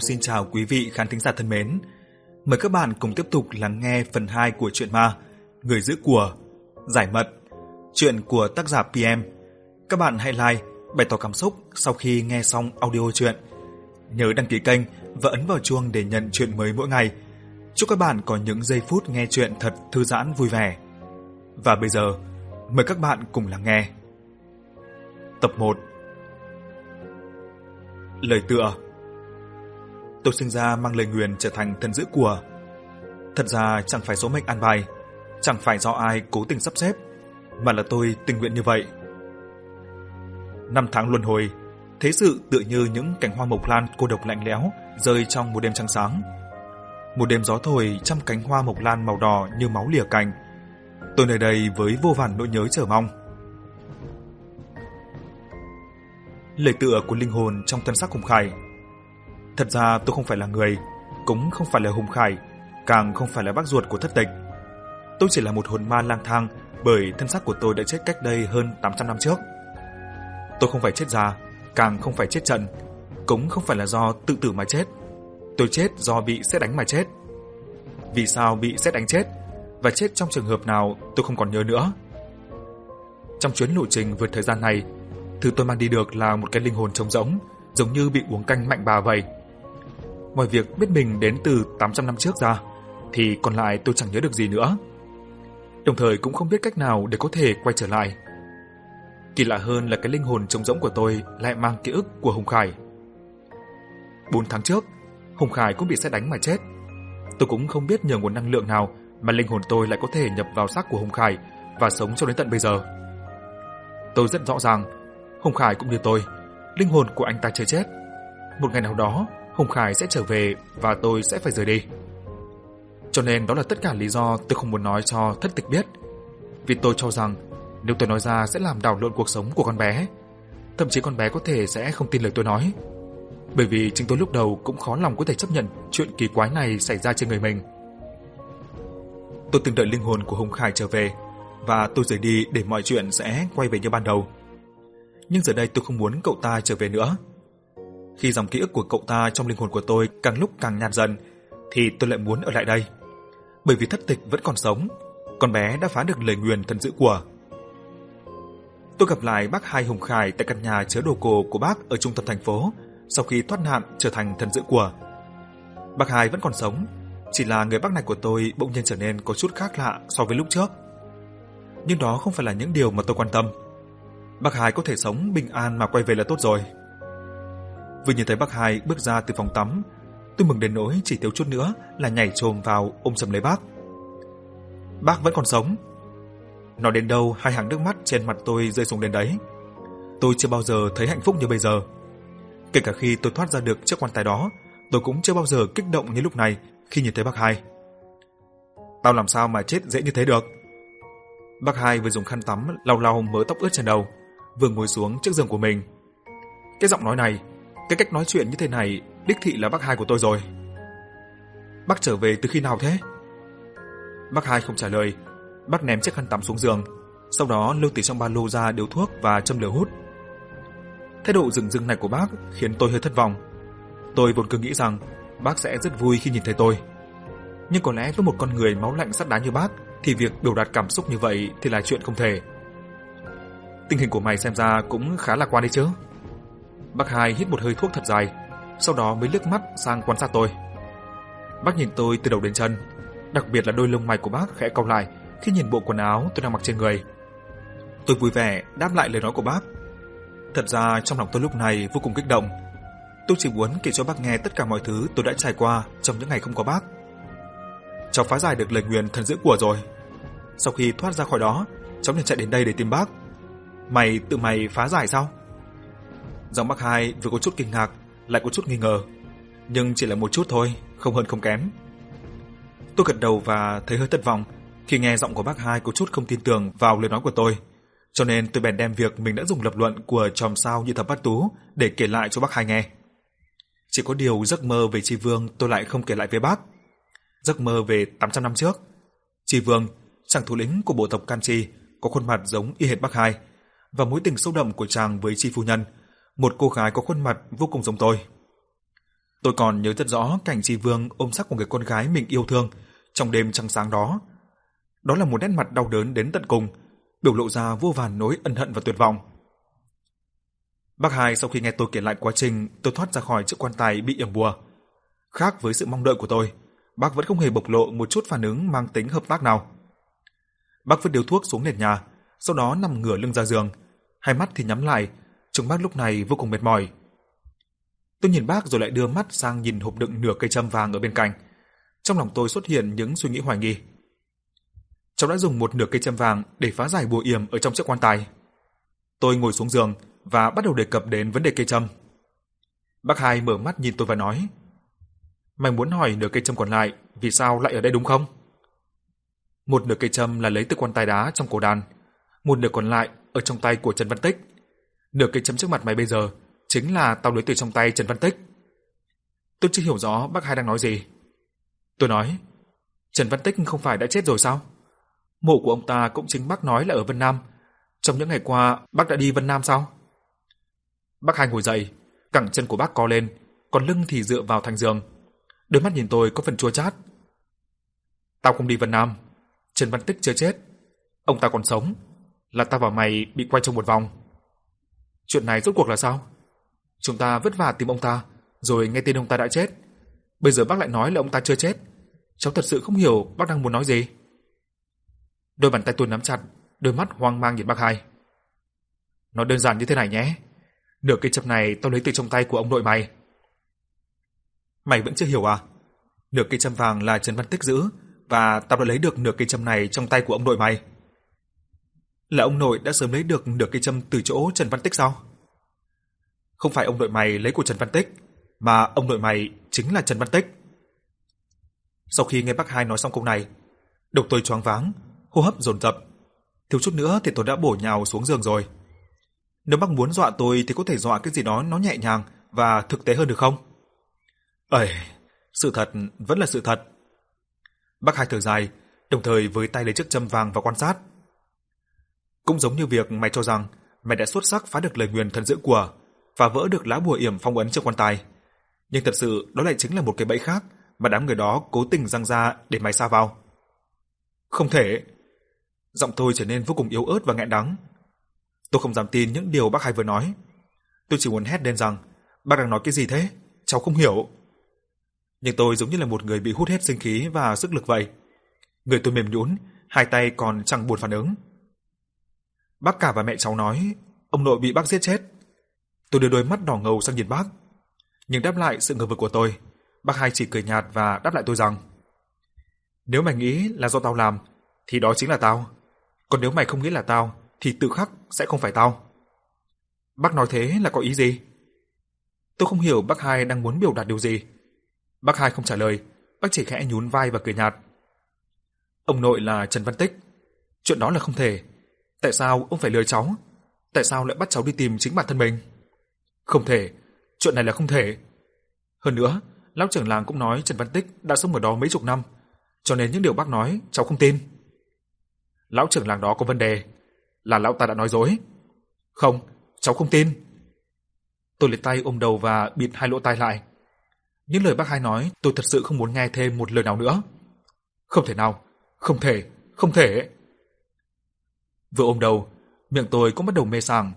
Xin chào quý vị khán thính giả thân mến. Mời các bạn cùng tiếp tục lắng nghe phần 2 của truyện ma Người giữ của Giải mật Chuyện của tác giả PM Các bạn hãy like, bày tỏ cảm xúc sau khi nghe xong audio truyện. Nhớ đăng ký kênh và ấn vào chuông để nhận chuyện mới mỗi ngày. Chúc các bạn có những giây phút nghe chuyện thật thư giãn vui vẻ. Và bây giờ, mời các bạn cùng lắng nghe. Tập 1 Lời tựa. Tôi sinh ra mang lời nguyền trở thành thần giữ của. Thật ra chẳng phải số mệnh an bài, chẳng phải do ai cố tình sắp xếp, mà là tôi tình nguyện như vậy. Năm tháng luân hồi, thế sự tựa như những cánh hoa mộc lan cô độc lạnh lẽo rơi trong một đêm trăng sáng. Một đêm gió thổi trăm cánh hoa mộc lan màu đỏ như máu lìa cành. Tôi nơi đây với vô vàn nỗi nhớ chờ mong. Lời tựa của linh hồn trong thân xác khủng Khải Thật ra tôi không phải là người, cũng không phải là Hùng Khải, càng không phải là bác ruột của thất tịch. Tôi chỉ là một hồn ma lang thang bởi thân xác của tôi đã chết cách đây hơn 800 năm trước. Tôi không phải chết già, càng không phải chết trận, cũng không phải là do tự tử mà chết. Tôi chết do bị xét đánh mà chết. Vì sao bị xét đánh chết? Và chết trong trường hợp nào tôi không còn nhớ nữa. Trong chuyến lộ trình vượt thời gian này, thứ tôi mang đi được là một cái linh hồn trống rỗng, giống như bị uống canh mạnh bà vậy. Ngoài việc biết mình đến từ 800 năm trước ra, thì còn lại tôi chẳng nhớ được gì nữa. Đồng thời cũng không biết cách nào để có thể quay trở lại. Kỳ lạ hơn là cái linh hồn trống rỗng của tôi lại mang ký ức của Hùng Khải. 4 tháng trước, Hùng Khải cũng bị sét đánh mà chết. Tôi cũng không biết nhờ nguồn năng lượng nào mà linh hồn tôi lại có thể nhập vào xác của Hùng Khải và sống cho đến tận bây giờ. Tôi rất rõ ràng, Hùng Khải cũng như tôi, linh hồn của anh ta chưa chết. Một ngày nào đó, Hùng Khải sẽ trở về và tôi sẽ phải rời đi. Cho nên đó là tất cả lý do tôi không muốn nói cho thất tịch biết. Vì tôi cho rằng nếu tôi nói ra sẽ làm đảo lộn cuộc sống của con bé. Thậm chí con bé có thể sẽ không tin lời tôi nói. Bởi vì chính tôi lúc đầu cũng khó lòng có thể chấp nhận chuyện kỳ quái này xảy ra trên người mình. Tôi từng đợi linh hồn của Hùng Khải trở về và tôi rời đi để mọi chuyện sẽ quay về như ban đầu. Nhưng giờ đây tôi không muốn cậu ta trở về nữa. Khi dòng ký ức của cậu ta trong linh hồn của tôi càng lúc càng nhạt dần, thì tôi lại muốn ở lại đây. Bởi vì thất tịch vẫn còn sống, con bé đã phá được lời nguyền thần dữ của. Tôi gặp lại bác Hai Hùng Khải tại căn nhà chứa đồ cổ của bác ở trung tâm thành phố sau khi thoát nạn trở thành thần dữ của. Bác Hai vẫn còn sống, chỉ là người bác này của tôi bỗng nhiên trở nên có chút khác lạ so với lúc trước. Nhưng đó không phải là những điều mà tôi quan tâm. Bác Hai có thể sống bình an mà quay về là tốt rồi. Vừa nhìn thấy bác Hai bước ra từ phòng tắm, tôi mừng đến nỗi chỉ thiếu chút nữa là nhảy chồm vào ôm sầm lấy bác. Bác vẫn còn sống. Nói đến đâu, hai hàng nước mắt trên mặt tôi rơi xuống đến đấy. Tôi chưa bao giờ thấy hạnh phúc như bây giờ. Kể cả khi tôi thoát ra được chiếc quan tài đó, tôi cũng chưa bao giờ kích động như lúc này khi nhìn thấy bác Hai. Tao làm sao mà chết dễ như thế được? Bác Hai vừa dùng khăn tắm lau lau mớ tóc ướt trên đầu, vừa ngồi xuống trước giường của mình. Cái giọng nói này cái cách nói chuyện như thế này đích thị là bác hai của tôi rồi. Bác trở về từ khi nào thế? Bác hai không trả lời, bác ném chiếc khăn tắm xuống giường, sau đó lôi từ trong ba lô ra điếu thuốc và châm lửa hút. Thái độ rừng rưng này của bác khiến tôi hơi thất vọng. Tôi vốn cứ nghĩ rằng bác sẽ rất vui khi nhìn thấy tôi. Nhưng có lẽ với một con người máu lạnh sắt đá như bác thì việc biểu đạt cảm xúc như vậy thì là chuyện không thể. Tình hình của mày xem ra cũng khá lạc quan đấy chứ. Bác Hai hít một hơi thuốc thật dài, sau đó mới liếc mắt sang quan sát tôi. Bác nhìn tôi từ đầu đến chân, đặc biệt là đôi lông mày của bác khẽ cau lại khi nhìn bộ quần áo tôi đang mặc trên người. Tôi vui vẻ đáp lại lời nói của bác. Thật ra trong lòng tôi lúc này vô cùng kích động. Tôi chỉ muốn kể cho bác nghe tất cả mọi thứ tôi đã trải qua trong những ngày không có bác. Cháu phá giải được lời nguyền thần giữ của rồi. Sau khi thoát ra khỏi đó, cháu liền chạy đến đây để tìm bác. Mày tự mày phá giải sao? Giang bác hai vừa có chút kinh ngạc, lại có chút nghi ngờ, nhưng chỉ là một chút thôi, không hơn không kém. Tôi gật đầu và thấy hơi thất vọng khi nghe giọng của bác hai có chút không tin tưởng vào lời nói của tôi, cho nên tôi bèn đem việc mình đã dùng lập luận của chòm sao như thập bát tú để kể lại cho bác hai nghe. Chỉ có điều giấc mơ về Tri Vương tôi lại không kể lại với bác. Giấc mơ về 800 năm trước. Tri Vương, chàng thủ lĩnh của bộ tộc Can Chi, có khuôn mặt giống y hệt bác hai, và mối tình sâu đậm của chàng với Tri phu nhân – một cô gái có khuôn mặt vô cùng giống tôi. Tôi còn nhớ rất rõ cảnh Di Vương ôm xác của người con gái mình yêu thương trong đêm trăng sáng đó. Đó là một nét mặt đau đớn đến tận cùng, biểu lộ ra vô vàn nỗi ân hận và tuyệt vọng. Bác Hai sau khi nghe tôi kể lại quá trình tôi thoát ra khỏi chiếc quan tài bị yểm bùa, khác với sự mong đợi của tôi, bác vẫn không hề bộc lộ một chút phản ứng mang tính hợp tác nào. Bác vứt điếu thuốc xuống nền nhà, sau đó nằm ngửa lưng ra giường, hai mắt thì nhắm lại, trông bác lúc này vô cùng mệt mỏi. Tôi nhìn bác rồi lại đưa mắt sang nhìn hộp đựng nửa cây châm vàng ở bên cạnh. Trong lòng tôi xuất hiện những suy nghĩ hoài nghi. Cháu đã dùng một nửa cây châm vàng để phá giải bùa yểm ở trong chiếc quan tài. Tôi ngồi xuống giường và bắt đầu đề cập đến vấn đề cây châm. Bác Hai mở mắt nhìn tôi và nói: "Mày muốn hỏi nửa cây châm còn lại vì sao lại ở đây đúng không?" Một nửa cây châm là lấy từ quan tài đá trong cổ đàn, một nửa còn lại ở trong tay của Trần Văn Tích. Nửa cái chấm trước mặt mày bây giờ chính là tao lấy từ trong tay Trần Văn Tích. Tôi chưa hiểu rõ bác hai đang nói gì. Tôi nói, Trần Văn Tích không phải đã chết rồi sao? Mộ của ông ta cũng chính bác nói là ở Vân Nam. Trong những ngày qua, bác đã đi Vân Nam sao? Bác hai ngồi dậy, cẳng chân của bác co lên, còn lưng thì dựa vào thành giường. Đôi mắt nhìn tôi có phần chua chát. Tao không đi Vân Nam. Trần Văn Tích chưa chết. Ông ta còn sống. Là tao và mày bị quay trong một vòng. Chuyện này rốt cuộc là sao? Chúng ta vất vả tìm ông ta, rồi nghe tin ông ta đã chết. Bây giờ bác lại nói là ông ta chưa chết. Cháu thật sự không hiểu bác đang muốn nói gì. Đôi bàn tay tôi nắm chặt, đôi mắt hoang mang nhìn bác hai. Nó đơn giản như thế này nhé. Nửa cây châm này tao lấy từ trong tay của ông nội mày. Mày vẫn chưa hiểu à? Nửa cây châm vàng là Trần Văn Tích giữ và tao đã lấy được nửa cây châm này trong tay của ông nội mày. Là ông nội đã sớm lấy được được cây châm từ chỗ Trần Văn Tích sao? Không phải ông nội mày lấy của Trần Văn Tích, mà ông nội mày chính là Trần Văn Tích. Sau khi nghe bác hai nói xong câu này, đầu tôi choáng váng, hô hấp dồn dập. Thiếu chút nữa thì tôi đã bổ nhào xuống giường rồi. Nếu bác muốn dọa tôi thì có thể dọa cái gì đó nó nhẹ nhàng và thực tế hơn được không? Ơi, sự thật vẫn là sự thật. Bác hai thở dài, đồng thời với tay lấy chiếc châm vàng và quan sát. Cũng giống như việc mày cho rằng mày đã xuất sắc phá được lời nguyền thần dữ của và vỡ được lá bùa yểm phong ấn trên quan tài. Nhưng thật sự đó lại chính là một cái bẫy khác mà đám người đó cố tình răng ra để mày sa vào. Không thể. Giọng tôi trở nên vô cùng yếu ớt và nghẹn đắng. Tôi không dám tin những điều bác hai vừa nói. Tôi chỉ muốn hét lên rằng, bác đang nói cái gì thế? Cháu không hiểu. Nhưng tôi giống như là một người bị hút hết sinh khí và sức lực vậy. Người tôi mềm nhũn, hai tay còn chẳng buồn phản ứng. Bác cả và mẹ cháu nói, ông nội bị bác giết chết. Tôi đưa đôi mắt đỏ ngầu sang nhìn bác. Nhưng đáp lại sự ngờ vực của tôi, bác hai chỉ cười nhạt và đáp lại tôi rằng Nếu mày nghĩ là do tao làm, thì đó chính là tao. Còn nếu mày không nghĩ là tao, thì tự khắc sẽ không phải tao. Bác nói thế là có ý gì? Tôi không hiểu bác hai đang muốn biểu đạt điều gì. Bác hai không trả lời, bác chỉ khẽ nhún vai và cười nhạt. Ông nội là Trần Văn Tích. Chuyện đó là không thể. Tại sao ông phải lừa cháu? Tại sao lại bắt cháu đi tìm chính bản thân mình? Không thể, chuyện này là không thể. Hơn nữa, lão trưởng làng cũng nói Trần Văn Tích đã sống ở đó mấy chục năm, cho nên những điều bác nói cháu không tin. Lão trưởng làng đó có vấn đề, là lão ta đã nói dối. Không, cháu không tin. Tôi liệt tay ôm đầu và bịt hai lỗ tai lại. Những lời bác hai nói, tôi thật sự không muốn nghe thêm một lời nào nữa. Không thể nào, không thể, không thể. Vừa ôm đầu, miệng tôi cũng bắt đầu mê sảng.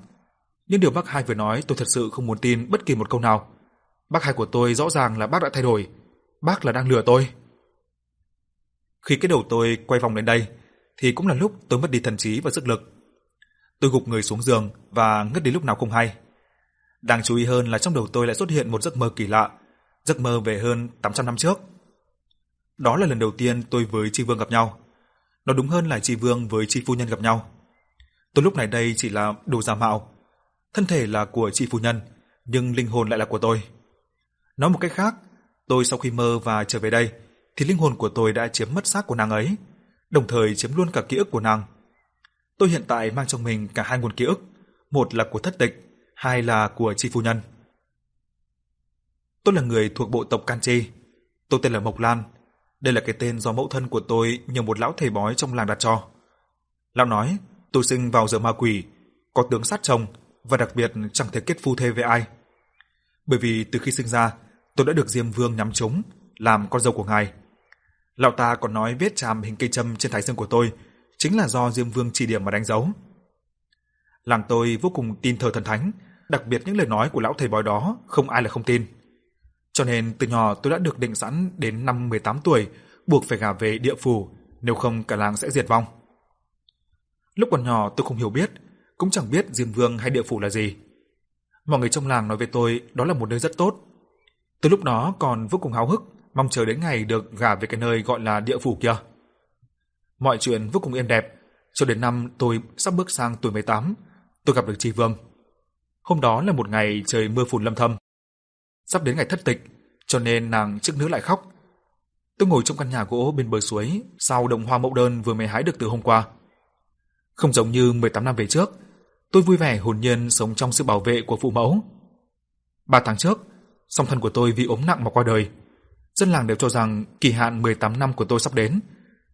Nhưng điều bác hai vừa nói tôi thật sự không muốn tin bất kỳ một câu nào. Bác hai của tôi rõ ràng là bác đã thay đổi. Bác là đang lừa tôi. Khi cái đầu tôi quay vòng lên đây, thì cũng là lúc tôi mất đi thần trí và sức lực. Tôi gục người xuống giường và ngất đến lúc nào không hay. Đáng chú ý hơn là trong đầu tôi lại xuất hiện một giấc mơ kỳ lạ, giấc mơ về hơn 800 năm trước. Đó là lần đầu tiên tôi với Tri Vương gặp nhau. Nó đúng hơn là Tri Vương với Tri Phu Nhân gặp nhau. Tôi lúc này đây chỉ là đồ giả mạo. Thân thể là của chị Phu Nhân, nhưng linh hồn lại là của tôi. Nói một cách khác, tôi sau khi mơ và trở về đây, thì linh hồn của tôi đã chiếm mất xác của nàng ấy, đồng thời chiếm luôn cả ký ức của nàng. Tôi hiện tại mang trong mình cả hai nguồn ký ức, một là của thất tịch, hai là của chị Phu Nhân. Tôi là người thuộc bộ tộc Can Chi. Tôi tên là Mộc Lan. Đây là cái tên do mẫu thân của tôi nhờ một lão thầy bói trong làng đặt cho. Lão nói, tôi sinh vào giờ ma quỷ, có tướng sát chồng và đặc biệt chẳng thể kết phu thê với ai. Bởi vì từ khi sinh ra, tôi đã được Diêm Vương nhắm trúng, làm con dâu của ngài. Lão ta còn nói vết chàm hình cây châm trên thái dương của tôi chính là do Diêm Vương chỉ điểm mà đánh dấu. Làng tôi vô cùng tin thờ thần thánh, đặc biệt những lời nói của lão thầy bói đó không ai là không tin. Cho nên từ nhỏ tôi đã được định sẵn đến năm 18 tuổi buộc phải gả về địa phủ, nếu không cả làng sẽ diệt vong. Lúc còn nhỏ tôi không hiểu biết, cũng chẳng biết Diêm Vương hay địa phủ là gì. Mọi người trong làng nói về tôi đó là một nơi rất tốt. Từ lúc đó còn vô cùng háo hức, mong chờ đến ngày được gả về cái nơi gọi là địa phủ kia. Mọi chuyện vô cùng êm đẹp, cho đến năm tôi sắp bước sang tuổi 18, tôi gặp được Tri Vương. Hôm đó là một ngày trời mưa phùn lâm thâm. Sắp đến ngày thất tịch, cho nên nàng chức nữ lại khóc. Tôi ngồi trong căn nhà gỗ bên bờ suối, sau đồng hoa mộng đơn vừa mới hái được từ hôm qua. Không giống như 18 năm về trước, tôi vui vẻ hồn nhiên sống trong sự bảo vệ của phụ mẫu. Ba tháng trước, song thân của tôi vì ốm nặng mà qua đời. Dân làng đều cho rằng kỳ hạn 18 năm của tôi sắp đến,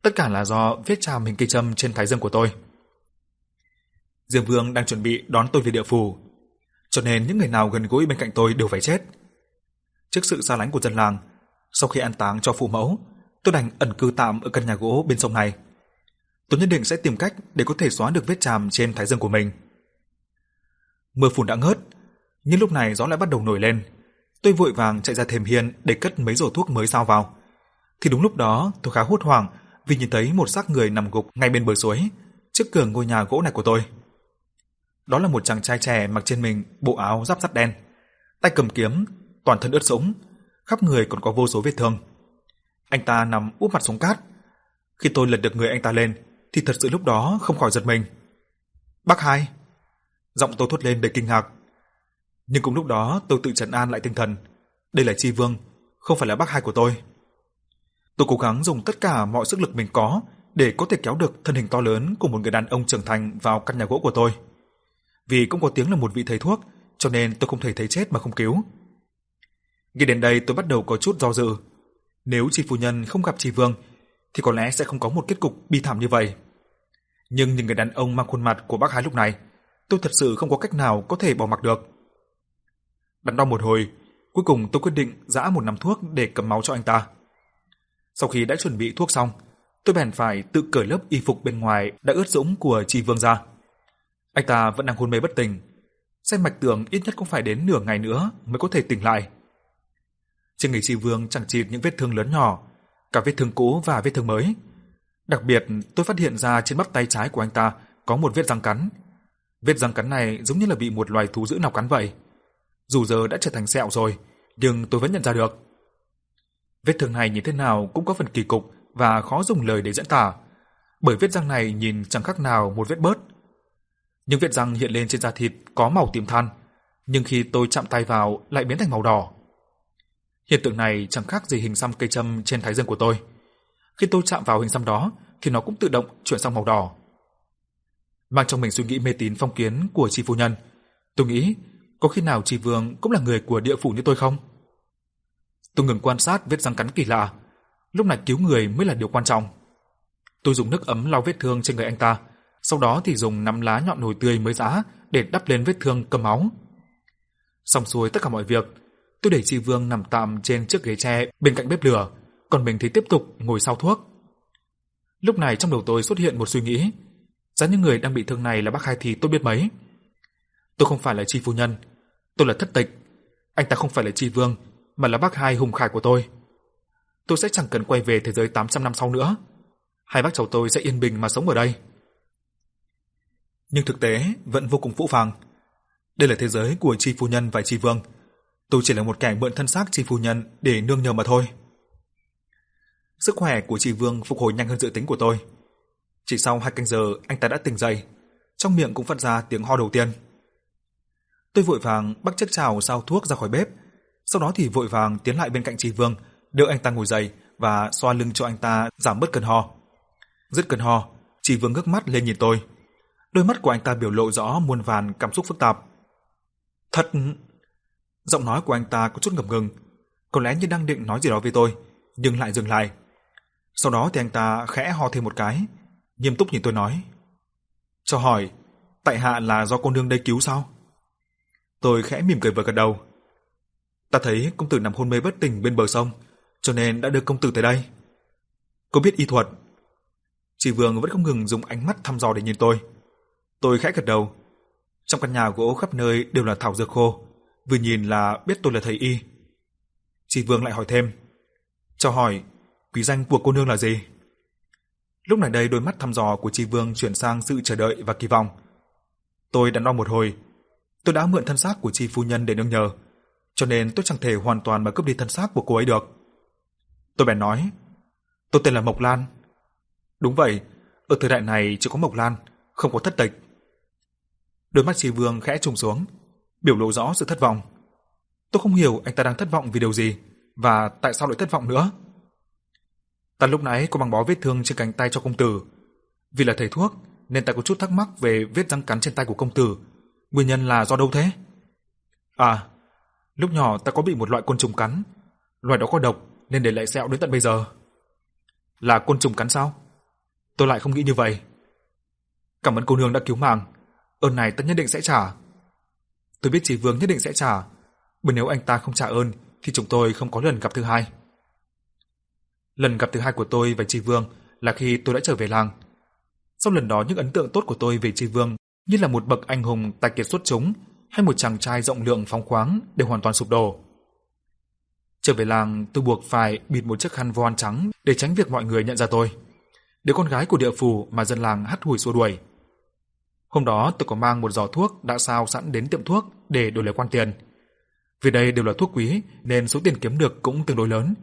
tất cả là do vết chàm hình cây châm trên thái dương của tôi. Diêm Vương đang chuẩn bị đón tôi về địa phủ, cho nên những người nào gần gũi bên cạnh tôi đều phải chết. Trước sự xa lánh của dân làng, sau khi an táng cho phụ mẫu, tôi đành ẩn cư tạm ở căn nhà gỗ bên sông này. Tôi nhất định sẽ tìm cách để có thể xóa được vết chàm trên thái dương của mình. Mưa phùn đã ngớt, nhưng lúc này gió lại bắt đầu nổi lên. Tôi vội vàng chạy ra thềm hiên để cất mấy rổ thuốc mới sao vào. Thì đúng lúc đó, tôi khá hốt hoảng vì nhìn thấy một xác người nằm gục ngay bên bờ suối, trước cửa ngôi nhà gỗ này của tôi. Đó là một chàng trai trẻ mặc trên mình bộ áo giáp sắt đen, tay cầm kiếm, toàn thân ướt sũng, khắp người còn có vô số vết thương. Anh ta nằm úp mặt xuống cát. Khi tôi lật được người anh ta lên, thì thật sự lúc đó không khỏi giật mình. Bác hai. Giọng tôi thốt lên đầy kinh ngạc. Nhưng cùng lúc đó tôi tự trấn an lại tinh thần. Đây là Chi Vương, không phải là bác hai của tôi. Tôi cố gắng dùng tất cả mọi sức lực mình có để có thể kéo được thân hình to lớn của một người đàn ông trưởng thành vào căn nhà gỗ của tôi. Vì cũng có tiếng là một vị thầy thuốc, cho nên tôi không thể thấy chết mà không cứu. Nghĩ đến đây tôi bắt đầu có chút do dự. Nếu Chi phu nhân không gặp Chi Vương, thì có lẽ sẽ không có một kết cục bi thảm như vậy. Nhưng những người đàn ông mang khuôn mặt của bác Hải lúc này, tôi thật sự không có cách nào có thể bỏ mặc được. Đắn đo một hồi, cuối cùng tôi quyết định giã một nắm thuốc để cầm máu cho anh ta. Sau khi đã chuẩn bị thuốc xong, tôi bèn phải tự cởi lớp y phục bên ngoài đã ướt dũng của Tri Vương ra. Anh ta vẫn đang hôn mê bất tỉnh, xem mạch tưởng ít nhất cũng phải đến nửa ngày nữa mới có thể tỉnh lại. Trên người Tri Vương chẳng chịt những vết thương lớn nhỏ, cả vết thương cũ và vết thương mới. Đặc biệt, tôi phát hiện ra trên bắp tay trái của anh ta có một vết răng cắn. Vết răng cắn này giống như là bị một loài thú dữ nào cắn vậy. Dù giờ đã trở thành sẹo rồi, nhưng tôi vẫn nhận ra được. Vết thương này nhìn thế nào cũng có phần kỳ cục và khó dùng lời để diễn tả, bởi vết răng này nhìn chẳng khác nào một vết bớt. Những vết răng hiện lên trên da thịt có màu tím than, nhưng khi tôi chạm tay vào lại biến thành màu đỏ. Hiện tượng này chẳng khác gì hình xăm cây châm trên thái dương của tôi. Khi tôi chạm vào hình xăm đó thì nó cũng tự động chuyển sang màu đỏ. Mang trong mình suy nghĩ mê tín phong kiến của chi phu nhân, tôi nghĩ có khi nào chi vương cũng là người của địa phủ như tôi không? Tôi ngừng quan sát vết răng cắn kỳ lạ, lúc này cứu người mới là điều quan trọng. Tôi dùng nước ấm lau vết thương trên người anh ta, sau đó thì dùng nắm lá nhọn nồi tươi mới giã để đắp lên vết thương cầm máu. Xong xuôi tất cả mọi việc, tôi để Chi Vương nằm tạm trên chiếc ghế tre bên cạnh bếp lửa, còn mình thì tiếp tục ngồi sau thuốc. Lúc này trong đầu tôi xuất hiện một suy nghĩ, giá những người đang bị thương này là bác hai thì tôi biết mấy. Tôi không phải là Chi phu nhân, tôi là thất tịch. Anh ta không phải là Chi Vương, mà là bác hai hùng khải của tôi. Tôi sẽ chẳng cần quay về thế giới 800 năm sau nữa. Hai bác cháu tôi sẽ yên bình mà sống ở đây. Nhưng thực tế vẫn vô cùng phũ phàng. Đây là thế giới của Chi phu nhân và Chi Vương tôi chỉ là một kẻ mượn thân xác chi phu nhân để nương nhờ mà thôi. Sức khỏe của chị Vương phục hồi nhanh hơn dự tính của tôi. Chỉ sau hai canh giờ anh ta đã tỉnh dậy, trong miệng cũng phát ra tiếng ho đầu tiên. Tôi vội vàng bắt chiếc chảo sao thuốc ra khỏi bếp, sau đó thì vội vàng tiến lại bên cạnh chị Vương, đỡ anh ta ngồi dậy và xoa lưng cho anh ta giảm bớt cơn ho. Dứt cơn ho, chị Vương ngước mắt lên nhìn tôi. Đôi mắt của anh ta biểu lộ rõ muôn vàn cảm xúc phức tạp. Thật Giọng nói của anh ta có chút ngập ngừng, có lẽ như đang định nói gì đó với tôi, nhưng lại dừng lại. Sau đó thì anh ta khẽ ho thêm một cái, nghiêm túc nhìn tôi nói. Cho hỏi, tại hạ là do cô nương đây cứu sao? Tôi khẽ mỉm cười và gật đầu. Ta thấy công tử nằm hôn mê bất tỉnh bên bờ sông, cho nên đã đưa công tử tới đây. Cô biết y thuật. Chỉ Vương vẫn không ngừng dùng ánh mắt thăm dò để nhìn tôi. Tôi khẽ gật đầu. Trong căn nhà gỗ khắp nơi đều là thảo dược khô, vừa nhìn là biết tôi là thầy y. Chị Vương lại hỏi thêm. Cho hỏi, quý danh của cô nương là gì? Lúc này đây đôi mắt thăm dò của Tri Vương chuyển sang sự chờ đợi và kỳ vọng. Tôi đắn đo một hồi, tôi đã mượn thân xác của Tri phu nhân để nương nhờ, cho nên tôi chẳng thể hoàn toàn mà cướp đi thân xác của cô ấy được. Tôi bèn nói, tôi tên là Mộc Lan. Đúng vậy, ở thời đại này chỉ có Mộc Lan, không có thất tịch. Đôi mắt Tri Vương khẽ trùng xuống, biểu lộ rõ sự thất vọng. Tôi không hiểu anh ta đang thất vọng vì điều gì và tại sao lại thất vọng nữa. Ta lúc nãy có băng bó vết thương trên cánh tay cho công tử. Vì là thầy thuốc nên ta có chút thắc mắc về vết răng cắn trên tay của công tử. Nguyên nhân là do đâu thế? À, lúc nhỏ ta có bị một loại côn trùng cắn. Loại đó có độc nên để lại sẹo đến tận bây giờ. Là côn trùng cắn sao? Tôi lại không nghĩ như vậy. Cảm ơn cô nương đã cứu mạng. Ơn này ta nhất định sẽ trả. Tôi biết chỉ vương nhất định sẽ trả. Bởi nếu anh ta không trả ơn thì chúng tôi không có lần gặp thứ hai. Lần gặp thứ hai của tôi với Tri Vương là khi tôi đã trở về làng. Sau lần đó những ấn tượng tốt của tôi về Tri Vương như là một bậc anh hùng tài kiệt xuất chúng hay một chàng trai rộng lượng phóng khoáng đều hoàn toàn sụp đổ. Trở về làng, tôi buộc phải bịt một chiếc khăn voan trắng để tránh việc mọi người nhận ra tôi. Đứa con gái của địa phủ mà dân làng hắt hủi xua đuổi. Hôm đó tôi có mang một giỏ thuốc đã sao sẵn đến tiệm thuốc để đổi lấy quan tiền. Vì đây đều là thuốc quý nên số tiền kiếm được cũng tương đối lớn,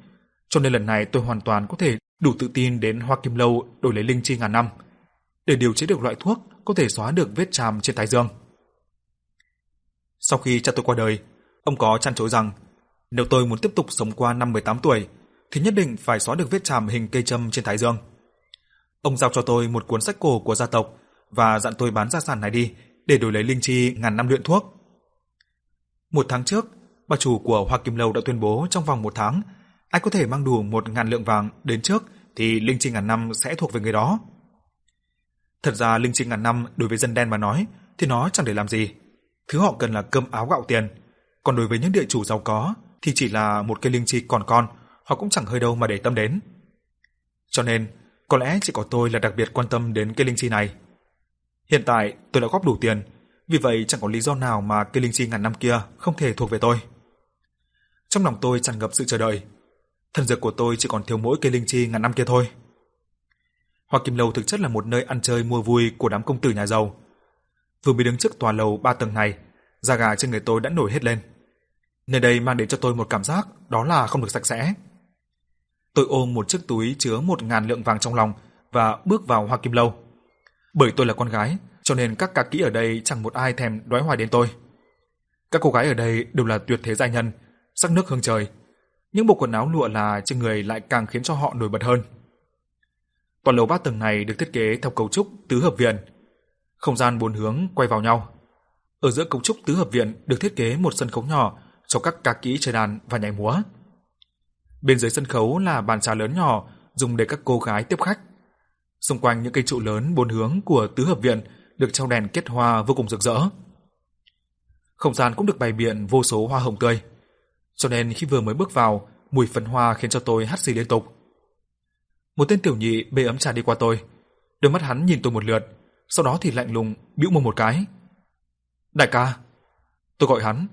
cho nên lần này tôi hoàn toàn có thể đủ tự tin đến Hoa Kim Lâu đổi lấy linh chi ngàn năm, để điều chế được loại thuốc có thể xóa được vết chàm trên thái dương. Sau khi cha tôi qua đời, ông có chăn chối rằng nếu tôi muốn tiếp tục sống qua năm 18 tuổi thì nhất định phải xóa được vết chàm hình cây châm trên thái dương. Ông giao cho tôi một cuốn sách cổ của gia tộc và dặn tôi bán gia sản này đi để đổi lấy linh chi ngàn năm luyện thuốc. Một tháng trước, bà chủ của Hoa Kim Lâu đã tuyên bố trong vòng một tháng ai có thể mang đủ một ngàn lượng vàng đến trước thì linh chi ngàn năm sẽ thuộc về người đó. Thật ra linh chi ngàn năm đối với dân đen mà nói thì nó chẳng để làm gì. Thứ họ cần là cơm áo gạo tiền. Còn đối với những địa chủ giàu có thì chỉ là một cây linh chi còn con, họ cũng chẳng hơi đâu mà để tâm đến. Cho nên, có lẽ chỉ có tôi là đặc biệt quan tâm đến cây linh chi này. Hiện tại tôi đã góp đủ tiền, vì vậy chẳng có lý do nào mà cây linh chi ngàn năm kia không thể thuộc về tôi. Trong lòng tôi tràn ngập sự chờ đợi, thần dược của tôi chỉ còn thiếu mỗi cây linh chi ngàn năm kia thôi. Hoa Kim Lâu thực chất là một nơi ăn chơi mua vui của đám công tử nhà giàu. Vừa mới đứng trước tòa lầu ba tầng này, da gà trên người tôi đã nổi hết lên. Nơi đây mang đến cho tôi một cảm giác đó là không được sạch sẽ. Tôi ôm một chiếc túi chứa một ngàn lượng vàng trong lòng và bước vào Hoa Kim Lâu. Bởi tôi là con gái, cho nên các ca kỹ ở đây chẳng một ai thèm đoái hoài đến tôi. Các cô gái ở đây đều là tuyệt thế giai nhân, sắc nước hương trời, những bộ quần áo lụa là trên người lại càng khiến cho họ nổi bật hơn. Tòa lầu ba tầng này được thiết kế theo cấu trúc tứ hợp viện, không gian bốn hướng quay vào nhau. Ở giữa cấu trúc tứ hợp viện được thiết kế một sân khấu nhỏ cho các ca kỹ chơi đàn và nhảy múa. Bên dưới sân khấu là bàn trà lớn nhỏ dùng để các cô gái tiếp khách. Xung quanh những cây trụ lớn bốn hướng của tứ hợp viện được treo đèn kết hoa vô cùng rực rỡ. Không gian cũng được bày biện vô số hoa hồng tươi cho nên khi vừa mới bước vào, mùi phấn hoa khiến cho tôi hắt xì liên tục. Một tên tiểu nhị bê ấm trà đi qua tôi, đôi mắt hắn nhìn tôi một lượt, sau đó thì lạnh lùng bĩu môi một cái. "Đại ca." Tôi gọi hắn,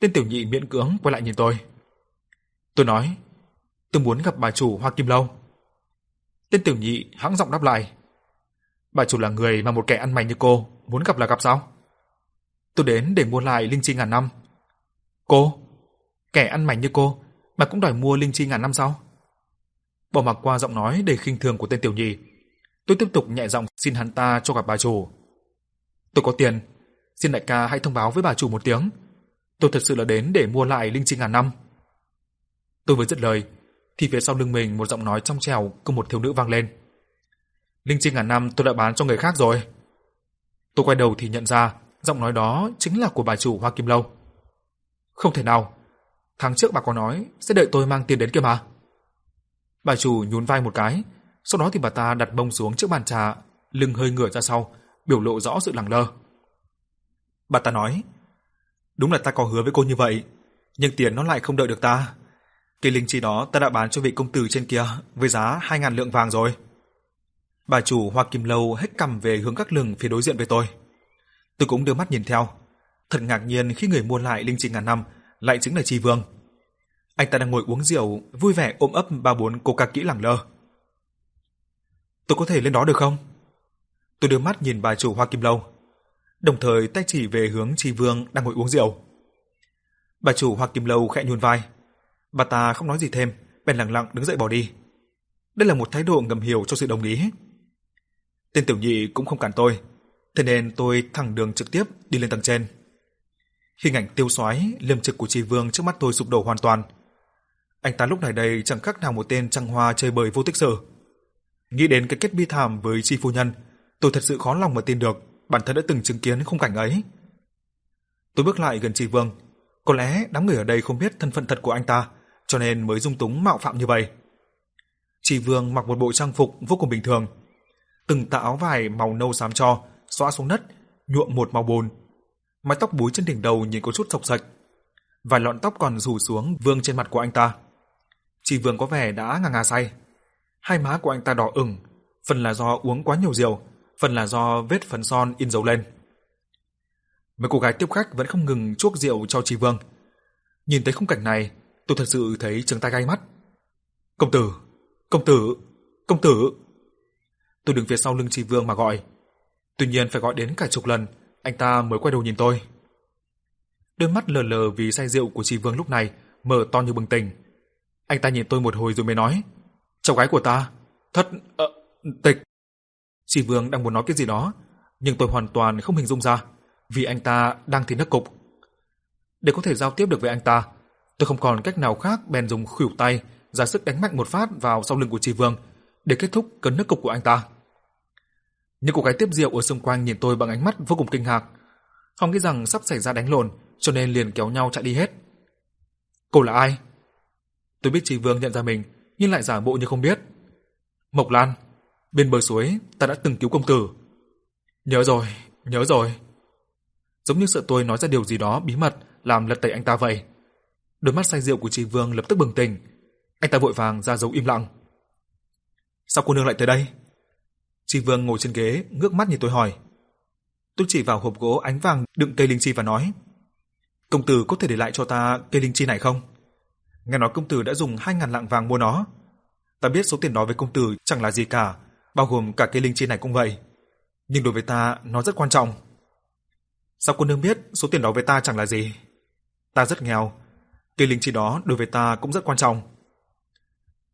tên tiểu nhị miễn cưỡng quay lại nhìn tôi. Tôi nói, "Tôi muốn gặp bà chủ Hoa Kim lâu." Tên tiểu nhị hãng giọng đáp lại, "Bà chủ là người mà một kẻ ăn mày như cô muốn gặp là gặp sao?" Tôi đến để mua lại linh chi ngàn năm. Cô? Kẻ ăn mày như cô mà cũng đòi mua linh chi ngàn năm sao Bỏ mặc qua giọng nói đầy khinh thường của tên tiểu nhị, tôi tiếp tục nhẹ giọng xin hắn ta cho gặp bà chủ. Tôi có tiền, xin đại ca hãy thông báo với bà chủ một tiếng. Tôi thật sự là đến để mua lại linh chi ngàn năm. Tôi vừa dứt lời, thì phía sau lưng mình một giọng nói trong trẻo của một thiếu nữ vang lên. Linh chi ngàn năm tôi đã bán cho người khác rồi. Tôi quay đầu thì nhận ra giọng nói đó chính là của bà chủ Hoa Kim Lâu. Không thể nào, Tháng trước bà có nói sẽ đợi tôi mang tiền đến kia mà. Bà chủ nhún vai một cái, sau đó thì bà ta đặt bông xuống trước bàn trà, lưng hơi ngửa ra sau, biểu lộ rõ sự lẳng lơ. Bà ta nói, đúng là ta có hứa với cô như vậy, nhưng tiền nó lại không đợi được ta. Cây linh chi đó ta đã bán cho vị công tử trên kia với giá 2000 lượng vàng rồi. Bà chủ Hoa Kim Lâu hết cằm về hướng các lừng phía đối diện với tôi. Tôi cũng đưa mắt nhìn theo. Thật ngạc nhiên khi người mua lại linh chi ngàn năm lại chính là Chi Vương. Anh ta đang ngồi uống rượu, vui vẻ ôm ấp ba bốn cô ca kỹ lẳng lơ. Tôi có thể lên đó được không? Tôi đưa mắt nhìn bà chủ Hoa Kim Lâu, đồng thời tay chỉ về hướng Chi Vương đang ngồi uống rượu. Bà chủ Hoa Kim Lâu khẽ nhún vai. Bà ta không nói gì thêm, bèn lặng lặng đứng dậy bỏ đi. Đây là một thái độ ngầm hiểu cho sự đồng ý. Tên tiểu nhị cũng không cản tôi, thế nên tôi thẳng đường trực tiếp đi lên tầng trên. Hình ảnh tiêu xoái, liêm trực của Tri Vương trước mắt tôi sụp đổ hoàn toàn. Anh ta lúc này đây chẳng khác nào một tên trăng hoa chơi bời vô tích sự. Nghĩ đến cái kết bi thảm với Tri phu nhân, tôi thật sự khó lòng mà tin được bản thân đã từng chứng kiến khung cảnh ấy. Tôi bước lại gần Tri Vương, có lẽ đám người ở đây không biết thân phận thật của anh ta, cho nên mới dung túng mạo phạm như vậy. Chỉ Vương mặc một bộ trang phục vô cùng bình thường, từng tà áo vải màu nâu xám cho xõa xuống đất, nhuộm một màu bùn. Mái tóc búi trên đỉnh đầu nhìn có chút sộc sạch. Vài lọn tóc còn rủ xuống vương trên mặt của anh ta. Chỉ vương có vẻ đã ngà ngà say. Hai má của anh ta đỏ ửng, phần là do uống quá nhiều rượu, phần là do vết phấn son in dấu lên. Mấy cô gái tiếp khách vẫn không ngừng chuốc rượu cho Tri Vương. Nhìn thấy khung cảnh này, tôi thật sự thấy trừng tai gai mắt. "Công tử, công tử, công tử." Tôi đứng phía sau lưng trì Vương mà gọi. Tuy nhiên phải gọi đến cả chục lần, anh ta mới quay đầu nhìn tôi. Đôi mắt lờ lờ vì say rượu của trì Vương lúc này mở to như bừng tỉnh. Anh ta nhìn tôi một hồi rồi mới nói: "Cháu gái của ta, thất uh, tịch." trì Vương đang muốn nói cái gì đó, nhưng tôi hoàn toàn không hình dung ra, vì anh ta đang thì nước cục. Để có thể giao tiếp được với anh ta, tôi không còn cách nào khác bèn dùng khuỷu tay ra sức đánh mạnh một phát vào sau lưng của trì Vương để kết thúc cơn nước cục của anh ta. Những cô gái tiếp rượu ở xung quanh nhìn tôi bằng ánh mắt vô cùng kinh ngạc. Họ nghĩ rằng sắp xảy ra đánh lộn, cho nên liền kéo nhau chạy đi hết. Cô là ai? Tôi biết Trì Vương nhận ra mình, nhưng lại giả bộ như không biết. Mộc Lan, bên bờ suối ta đã từng cứu công tử. Nhớ rồi, nhớ rồi. Giống như sợ tôi nói ra điều gì đó bí mật làm lật tẩy anh ta vậy. Đôi mắt say rượu của Trì Vương lập tức bừng tỉnh. Anh ta vội vàng ra dấu im lặng. Sao cô nương lại tới đây? Tri Vương ngồi trên ghế, ngước mắt nhìn tôi hỏi. Tôi chỉ vào hộp gỗ ánh vàng đựng cây linh chi và nói: "Công tử có thể để lại cho ta cây linh chi này không? Nghe nói công tử đã dùng 2000 lạng vàng mua nó. Ta biết số tiền đó với công tử chẳng là gì cả, bao gồm cả cây linh chi này cũng vậy. Nhưng đối với ta nó rất quan trọng." Sao cô nương biết số tiền đó với ta chẳng là gì? Ta rất nghèo, cây linh chi đó đối với ta cũng rất quan trọng.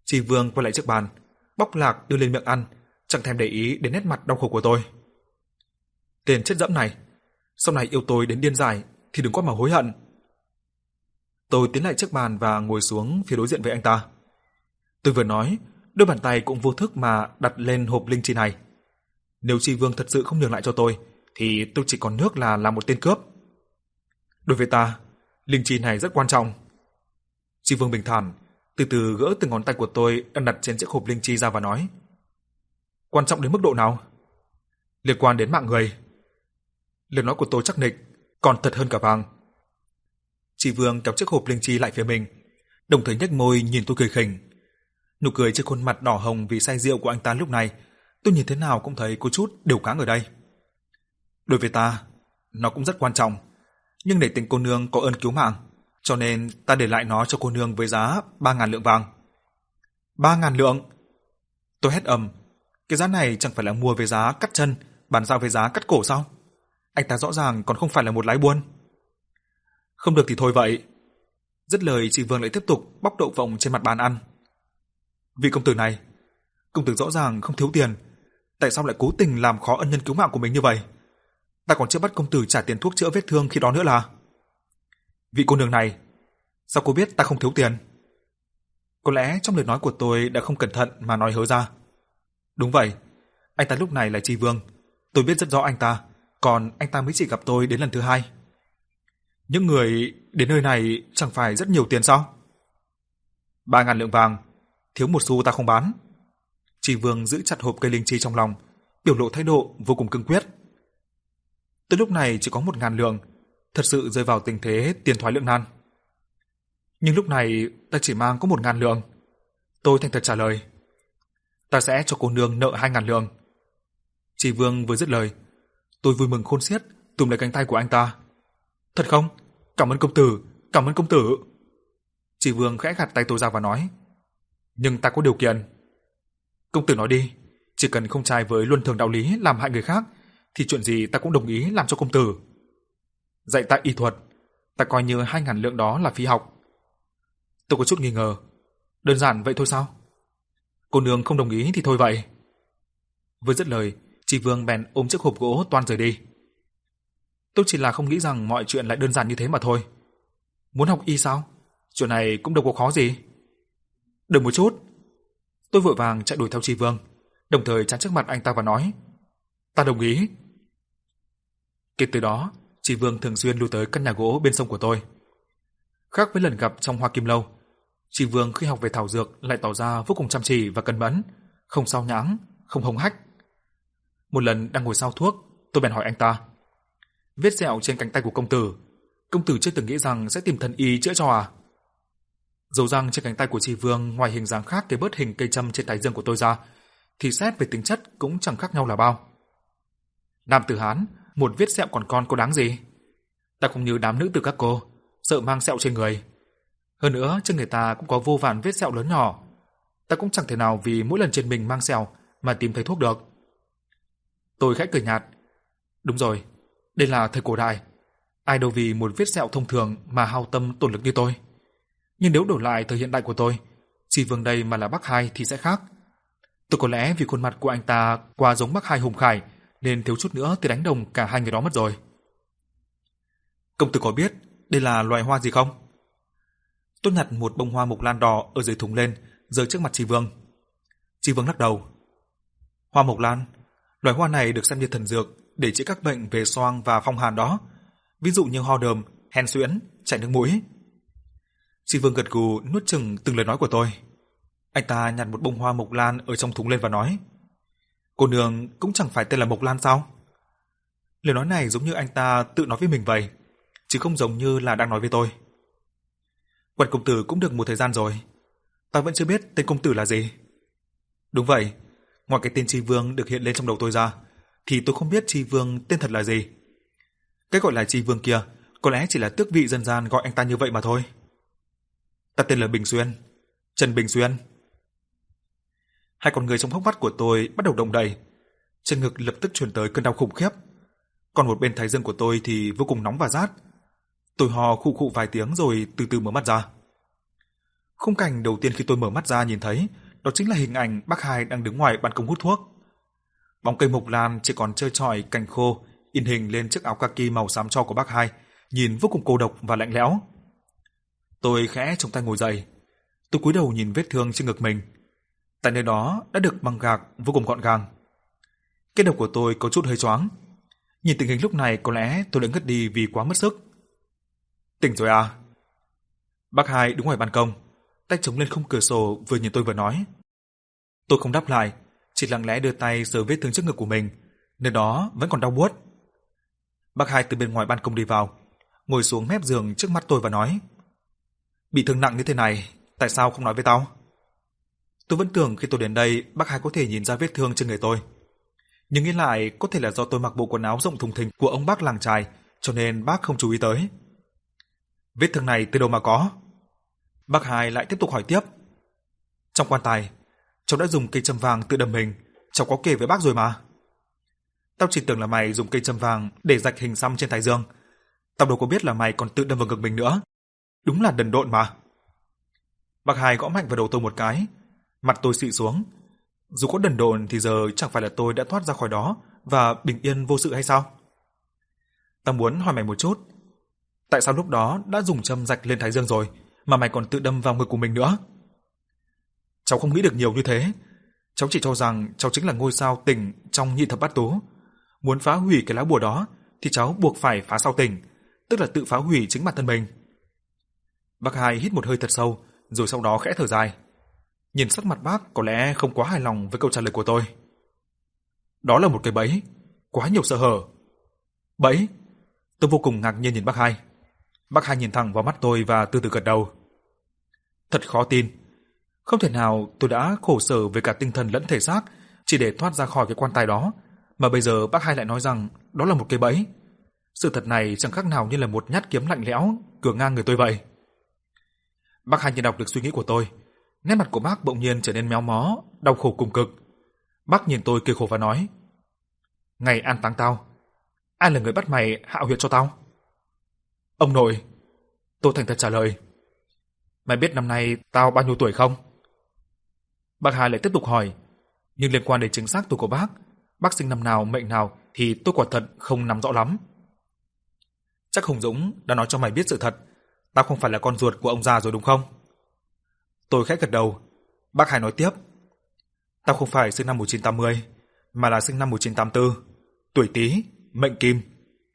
Trì Vương quay lại chiếc bàn, bóc lạc đưa lên miệng ăn, chẳng thèm để ý đến nét mặt đau khổ của tôi. Tên chết dẫm này, sau này yêu tôi đến điên dại thì đừng có mà hối hận. Tôi tiến lại trước bàn và ngồi xuống phía đối diện với anh ta. Tôi vừa nói, đôi bàn tay cũng vô thức mà đặt lên hộp linh chi này. Nếu Chi Vương thật sự không nhường lại cho tôi, thì tôi chỉ còn nước là làm một tên cướp. Đối với ta, linh chi này rất quan trọng. Chi Vương bình thản, từ từ gỡ từng ngón tay của tôi đang đặt trên chiếc hộp linh chi ra và nói: Quan trọng đến mức độ nào? Liên quan đến mạng người. Lời nói của tôi chắc nịch, còn thật hơn cả vàng. Chị Vương kéo chiếc hộp linh chi lại phía mình, đồng thời nhếch môi nhìn tôi cười khỉnh. Nụ cười trên khuôn mặt đỏ hồng vì say rượu của anh ta lúc này, tôi nhìn thế nào cũng thấy có chút đều cáng ở đây. Đối với ta, nó cũng rất quan trọng, nhưng để tình cô nương có ơn cứu mạng, cho nên ta để lại nó cho cô nương với giá 3000 lượng vàng. 3000 lượng? Tôi hét ầm, cái giá này chẳng phải là mua với giá cắt chân, bán giao với giá cắt cổ sao? Anh ta rõ ràng còn không phải là một lái buôn. Không được thì thôi vậy. Dứt lời chị Vương lại tiếp tục bóc đậu vọng trên mặt bàn ăn. Vị công tử này, công tử rõ ràng không thiếu tiền, tại sao lại cố tình làm khó ân nhân cứu mạng của mình như vậy? Ta còn chưa bắt công tử trả tiền thuốc chữa vết thương khi đó nữa là. Vị cô nương này, sao cô biết ta không thiếu tiền? Có lẽ trong lời nói của tôi đã không cẩn thận mà nói hớ ra. Đúng vậy, anh ta lúc này là Tri Vương, tôi biết rất rõ anh ta, còn anh ta mới chỉ gặp tôi đến lần thứ hai. Những người đến nơi này chẳng phải rất nhiều tiền sao? Ba ngàn lượng vàng, thiếu một xu ta không bán. Tri Vương giữ chặt hộp cây linh chi trong lòng, biểu lộ thái độ vô cùng cương quyết. Tới lúc này chỉ có một ngàn lượng, thật sự rơi vào tình thế tiền thoái lượng nan. Nhưng lúc này ta chỉ mang có một ngàn lượng. Tôi thành thật trả lời. Ta sẽ cho cô nương nợ hai ngàn lượng. Chỉ Vương vừa dứt lời, tôi vui mừng khôn xiết túm lấy cánh tay của anh ta. Thật không? Cảm ơn công tử, cảm ơn công tử. Chỉ Vương khẽ gạt tay tôi ra và nói. Nhưng ta có điều kiện. Công tử nói đi, chỉ cần không trai với luân thường đạo lý làm hại người khác, thì chuyện gì ta cũng đồng ý làm cho công tử. Dạy ta y thuật, ta coi như hai ngàn lượng đó là phí học. Tôi có chút nghi ngờ. Đơn giản vậy thôi sao? Cô nương không đồng ý thì thôi vậy. Vừa dứt lời, Tri Vương bèn ôm chiếc hộp gỗ toan rời đi. Tôi chỉ là không nghĩ rằng mọi chuyện lại đơn giản như thế mà thôi. Muốn học y sao? Chuyện này cũng đâu có khó gì. Đừng một chút. Tôi vội vàng chạy đuổi theo Tri Vương, đồng thời chắn trước mặt anh ta và nói: "Ta đồng ý." Kể từ đó, chị Vương thường xuyên lui tới căn nhà gỗ bên sông của tôi. Khác với lần gặp trong Hoa Kim lâu, chị Vương khi học về thảo dược lại tỏ ra vô cùng chăm chỉ và cẩn mẫn, không sao nhãng, không hống hách. Một lần đang ngồi sau thuốc, tôi bèn hỏi anh ta: "Vết sẹo trên cánh tay của công tử, công tử chưa từng nghĩ rằng sẽ tìm thần y chữa cho à?" Dấu răng trên cánh tay của chị Vương ngoài hình dáng khác cái bớt hình cây châm trên thái dương của tôi ra, thì xét về tính chất cũng chẳng khác nhau là bao. Nam tử Hán, một vết sẹo còn con có đáng gì? Ta cũng như đám nữ tử các cô, sợ mang sẹo trên người. Hơn nữa, trên người ta cũng có vô vàn vết sẹo lớn nhỏ. Ta cũng chẳng thể nào vì mỗi lần trên mình mang sẹo mà tìm thấy thuốc được. Tôi khẽ cười nhạt. Đúng rồi, đây là thời cổ đại. Ai đâu vì một vết sẹo thông thường mà hao tâm tổn lực như tôi. Nhưng nếu đổi lại thời hiện đại của tôi, chỉ vương đây mà là Bắc Hai thì sẽ khác. Tôi có lẽ vì khuôn mặt của anh ta quá giống Bắc Hai hùng khải nên thiếu chút nữa thì đánh đồng cả hai người đó mất rồi. Công tử có biết đây là loài hoa gì không? Tôi nhặt một bông hoa mộc lan đỏ ở dưới thùng lên, giơ trước mặt Tri Vương. Tri Vương lắc đầu. Hoa mộc lan, loài hoa này được xem như thần dược để chữa các bệnh về xoang và phong hàn đó, ví dụ như ho đờm, hen suyễn, chảy nước mũi. Tri Vương gật gù nuốt chừng từng lời nói của tôi. Anh ta nhặt một bông hoa mộc lan ở trong thùng lên và nói: "Cô nương cũng chẳng phải tên là Mộc Lan sao?" Lời nói này giống như anh ta tự nói với mình vậy, chứ không giống như là đang nói với tôi. Quận công tử cũng được một thời gian rồi, ta vẫn chưa biết tên công tử là gì. Đúng vậy, ngoài cái tên Tri Vương được hiện lên trong đầu tôi ra, thì tôi không biết Tri Vương tên thật là gì. Cái gọi là Tri Vương kia, có lẽ chỉ là tước vị dân gian gọi anh ta như vậy mà thôi. Ta tên là Bình Xuyên, Trần Bình Xuyên. Hai con người trong hốc mắt của tôi bắt đầu động đậy, trên ngực lập tức truyền tới cơn đau khủng khiếp. Còn một bên thái dương của tôi thì vô cùng nóng và rát. Tôi ho khụ khụ vài tiếng rồi từ từ mở mắt ra. Khung cảnh đầu tiên khi tôi mở mắt ra nhìn thấy, đó chính là hình ảnh bác Hai đang đứng ngoài ban công hút thuốc. Bóng cây mộc lan chỉ còn trơ trọi cành khô, in hình lên chiếc áo kaki màu xám cho của bác Hai, nhìn vô cùng cô độc và lạnh lẽo. Tôi khẽ chống tay ngồi dậy. Tôi cúi đầu nhìn vết thương trên ngực mình. Tại nơi đó đã được băng gạc vô cùng gọn gàng. Cái đầu của tôi có chút hơi choáng. Nhìn tình hình lúc này có lẽ tôi đã ngất đi vì quá mất sức. Tỉnh rồi à? Bác Hai đứng ngoài ban công, tay chống lên khung cửa sổ vừa nhìn tôi vừa nói. Tôi không đáp lại, chỉ lặng lẽ đưa tay sờ vết thương trước ngực của mình, nơi đó vẫn còn đau buốt. Bác Hai từ bên ngoài ban công đi vào, ngồi xuống mép giường trước mắt tôi và nói: "Bị thương nặng như thế này, tại sao không nói với tao?" Tôi vẫn tưởng khi tôi đến đây, bác Hai có thể nhìn ra vết thương trên người tôi. Nhưng nghĩ lại, có thể là do tôi mặc bộ quần áo rộng thùng thình của ông bác làng trài, cho nên bác không chú ý tới. Vết thương này từ đâu mà có? Bác Hai lại tiếp tục hỏi tiếp. Trong quan tài, cháu đã dùng cây châm vàng tự đâm mình, cháu có kể với bác rồi mà. Tao chỉ tưởng là mày dùng cây châm vàng để rạch hình xăm trên thái dương. Tao đâu có biết là mày còn tự đâm vào ngực mình nữa. Đúng là đần độn mà. Bác Hai gõ mạnh vào đầu tôi một cái, mặt tôi xị xuống. Dù có đần độn thì giờ chẳng phải là tôi đã thoát ra khỏi đó và bình yên vô sự hay sao? Ta muốn hỏi mày một chút, tại sao lúc đó đã dùng châm rạch lên thái dương rồi mà mày còn tự đâm vào ngực của mình nữa? Cháu không nghĩ được nhiều như thế. Cháu chỉ cho rằng cháu chính là ngôi sao tỉnh trong nhị thập bát tố. Muốn phá hủy cái lá bùa đó thì cháu buộc phải phá sao tỉnh, tức là tự phá hủy chính bản thân mình. Bác Hai hít một hơi thật sâu, rồi sau đó khẽ thở dài. Nhìn sắc mặt bác có lẽ không quá hài lòng với câu trả lời của tôi. Đó là một cái bẫy, quá nhiều sơ hở. Bẫy? Tôi vô cùng ngạc nhiên nhìn bác Hai. Bác Hai nhìn thẳng vào mắt tôi và từ từ gật đầu. Thật khó tin. Không thể nào tôi đã khổ sở về cả tinh thần lẫn thể xác chỉ để thoát ra khỏi cái quan tài đó, mà bây giờ bác hai lại nói rằng đó là một cái bẫy. Sự thật này chẳng khác nào như là một nhát kiếm lạnh lẽo cứa ngang người tôi vậy. Bác hai nhìn đọc được suy nghĩ của tôi, nét mặt của bác bỗng nhiên trở nên méo mó, đau khổ cùng cực. Bác nhìn tôi cười khổ và nói: "Ngày an táng tao, ai là người bắt mày hạ huyệt cho tao?" "Ông nội." Tôi thành thật trả lời. "Mày biết năm nay tao bao nhiêu tuổi không?" Bác Hà lại tiếp tục hỏi, nhưng liên quan đến chính xác tuổi của bác, bác sinh năm nào mệnh nào thì tôi quả thật không nắm rõ lắm. Chắc Hùng Dũng đã nói cho mày biết sự thật, tao không phải là con ruột của ông già rồi đúng không? Tôi khẽ gật đầu. Bác Hải nói tiếp. Tao không phải sinh năm 1980, mà là sinh năm 1984, tuổi Tý, mệnh Kim.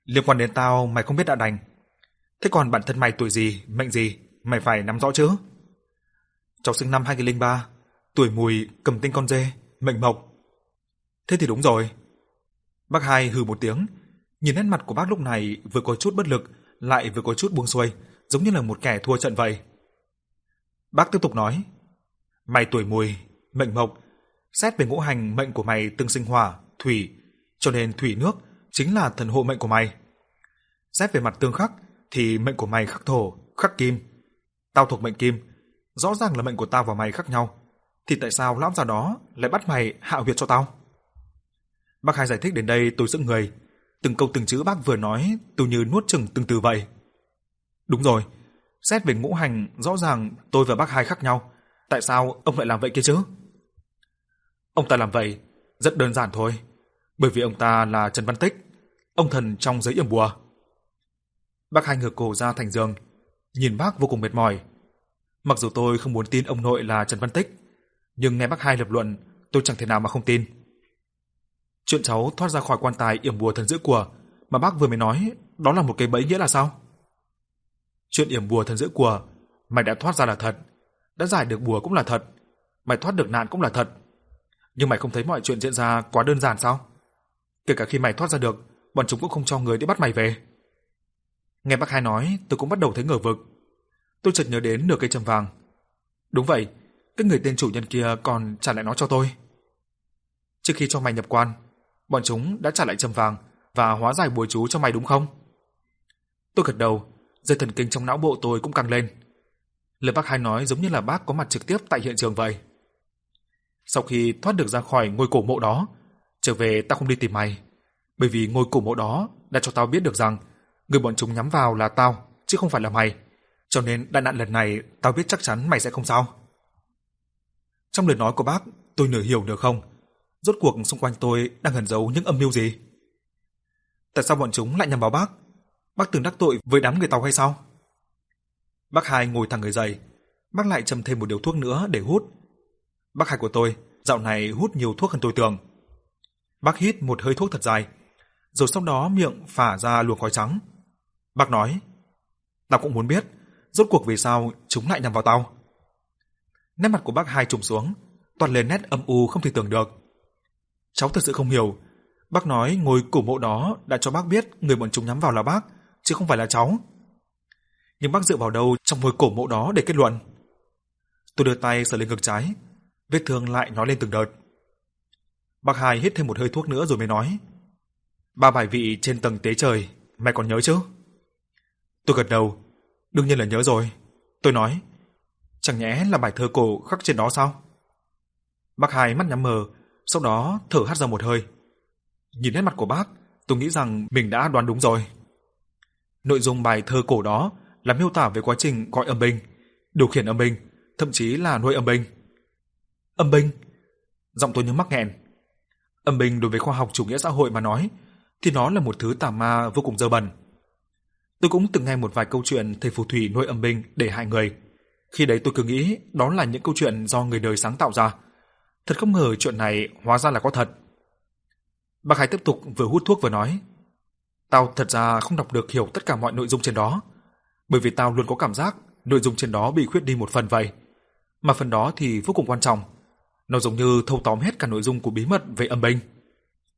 Liên quan đến tao mày không biết đã đành. Thế còn bản thân mày tuổi gì, mệnh gì, mày phải nắm rõ chứ. Cháu sinh năm 2003, tuổi Mùi, cầm tinh con dê, mệnh Mộc. Thế thì đúng rồi. Bác Hai hừ một tiếng, nhìn nét mặt của bác lúc này vừa có chút bất lực, lại vừa có chút buông xuôi, giống như là một kẻ thua trận vậy. Bác tiếp tục nói, mày tuổi mùi, mệnh mộc, xét về ngũ hành mệnh của mày tương sinh hỏa, thủy, cho nên thủy nước chính là thần hộ mệnh của mày. Xét về mặt tương khắc thì mệnh của mày khắc thổ, khắc kim. Tao thuộc mệnh kim, rõ ràng là mệnh của tao và mày khác nhau, thì tại sao lão già đó lại bắt mày hạ huyệt cho tao? Bác hai giải thích đến đây tôi sững người, từng câu từng chữ bác vừa nói tôi như nuốt chừng từng từ vậy. Đúng rồi, Xét về ngũ hành, rõ ràng tôi và bác hai khác nhau. Tại sao ông lại làm vậy kia chứ? Ông ta làm vậy rất đơn giản thôi, bởi vì ông ta là Trần Văn Tích, ông thần trong giới yểm bùa. Bác hai ngửa cổ ra thành giường, nhìn bác vô cùng mệt mỏi. Mặc dù tôi không muốn tin ông nội là Trần Văn Tích, nhưng nghe bác hai lập luận, tôi chẳng thể nào mà không tin. Chuyện cháu thoát ra khỏi quan tài yểm bùa thần giữ của mà bác vừa mới nói, đó là một cái bẫy nghĩa là sao? Chuyện yểm bùa thần giữ của, mày đã thoát ra là thật, đã giải được bùa cũng là thật, mày thoát được nạn cũng là thật. Nhưng mày không thấy mọi chuyện diễn ra quá đơn giản sao? Kể cả khi mày thoát ra được, bọn chúng cũng không cho người đi bắt mày về. Nghe bác hai nói, tôi cũng bắt đầu thấy ngờ vực. Tôi chợt nhớ đến nửa cây trầm vàng. Đúng vậy, cái người tên chủ nhân kia còn trả lại nó cho tôi. Trước khi cho mày nhập quan, bọn chúng đã trả lại trầm vàng và hóa giải bùa chú cho mày đúng không? Tôi gật đầu, dây thần kinh trong não bộ tôi cũng căng lên. Lời bác hai nói giống như là bác có mặt trực tiếp tại hiện trường vậy. Sau khi thoát được ra khỏi ngôi cổ mộ đó, trở về tao không đi tìm mày, bởi vì ngôi cổ mộ đó đã cho tao biết được rằng người bọn chúng nhắm vào là tao, chứ không phải là mày. Cho nên đại nạn lần này tao biết chắc chắn mày sẽ không sao. Trong lời nói của bác, tôi nửa hiểu nửa không. Rốt cuộc xung quanh tôi đang ẩn giấu những âm mưu gì? Tại sao bọn chúng lại nhắm vào bác? Bác từng đắc tội với đám người Tàu hay sao? Bác hai ngồi thẳng người dậy, bác lại châm thêm một điều thuốc nữa để hút. Bác hai của tôi dạo này hút nhiều thuốc hơn tôi tưởng. Bác hít một hơi thuốc thật dài, rồi sau đó miệng phả ra luồng khói trắng. Bác nói, tao cũng muốn biết, rốt cuộc vì sao chúng lại nhằm vào tao. Nét mặt của bác hai trùng xuống, toàn lên nét âm u không thể tưởng được. Cháu thật sự không hiểu, bác nói ngồi cổ mộ đó đã cho bác biết người bọn chúng nhắm vào là bác, chứ không phải là cháu. Nhưng bác dựa vào đâu trong hồi cổ mộ đó để kết luận? Tôi đưa tay sờ lên ngực trái, vết thương lại nói lên từng đợt. Bác hai hít thêm một hơi thuốc nữa rồi mới nói. Ba bài vị trên tầng tế trời, mày còn nhớ chứ? Tôi gật đầu, đương nhiên là nhớ rồi. Tôi nói, chẳng nhẽ là bài thơ cổ khắc trên đó sao? Bác hai mắt nhắm mờ, sau đó thở hắt ra một hơi. Nhìn nét mặt của bác, tôi nghĩ rằng mình đã đoán đúng rồi. Nội dung bài thơ cổ đó là miêu tả về quá trình gọi âm binh, điều khiển âm binh, thậm chí là nuôi âm binh. Âm binh? Giọng tôi như mắc nghẹn. Âm binh đối với khoa học chủ nghĩa xã hội mà nói, thì nó là một thứ tà ma vô cùng dơ bẩn. Tôi cũng từng nghe một vài câu chuyện thầy phù thủy nuôi âm binh để hại người. Khi đấy tôi cứ nghĩ đó là những câu chuyện do người đời sáng tạo ra. Thật không ngờ chuyện này hóa ra là có thật. Bác Hải tiếp tục vừa hút thuốc vừa nói. Tao thật ra không đọc được hiểu tất cả mọi nội dung trên đó, bởi vì tao luôn có cảm giác nội dung trên đó bị khuyết đi một phần vậy. Mà phần đó thì vô cùng quan trọng. Nó giống như thâu tóm hết cả nội dung của bí mật về âm binh.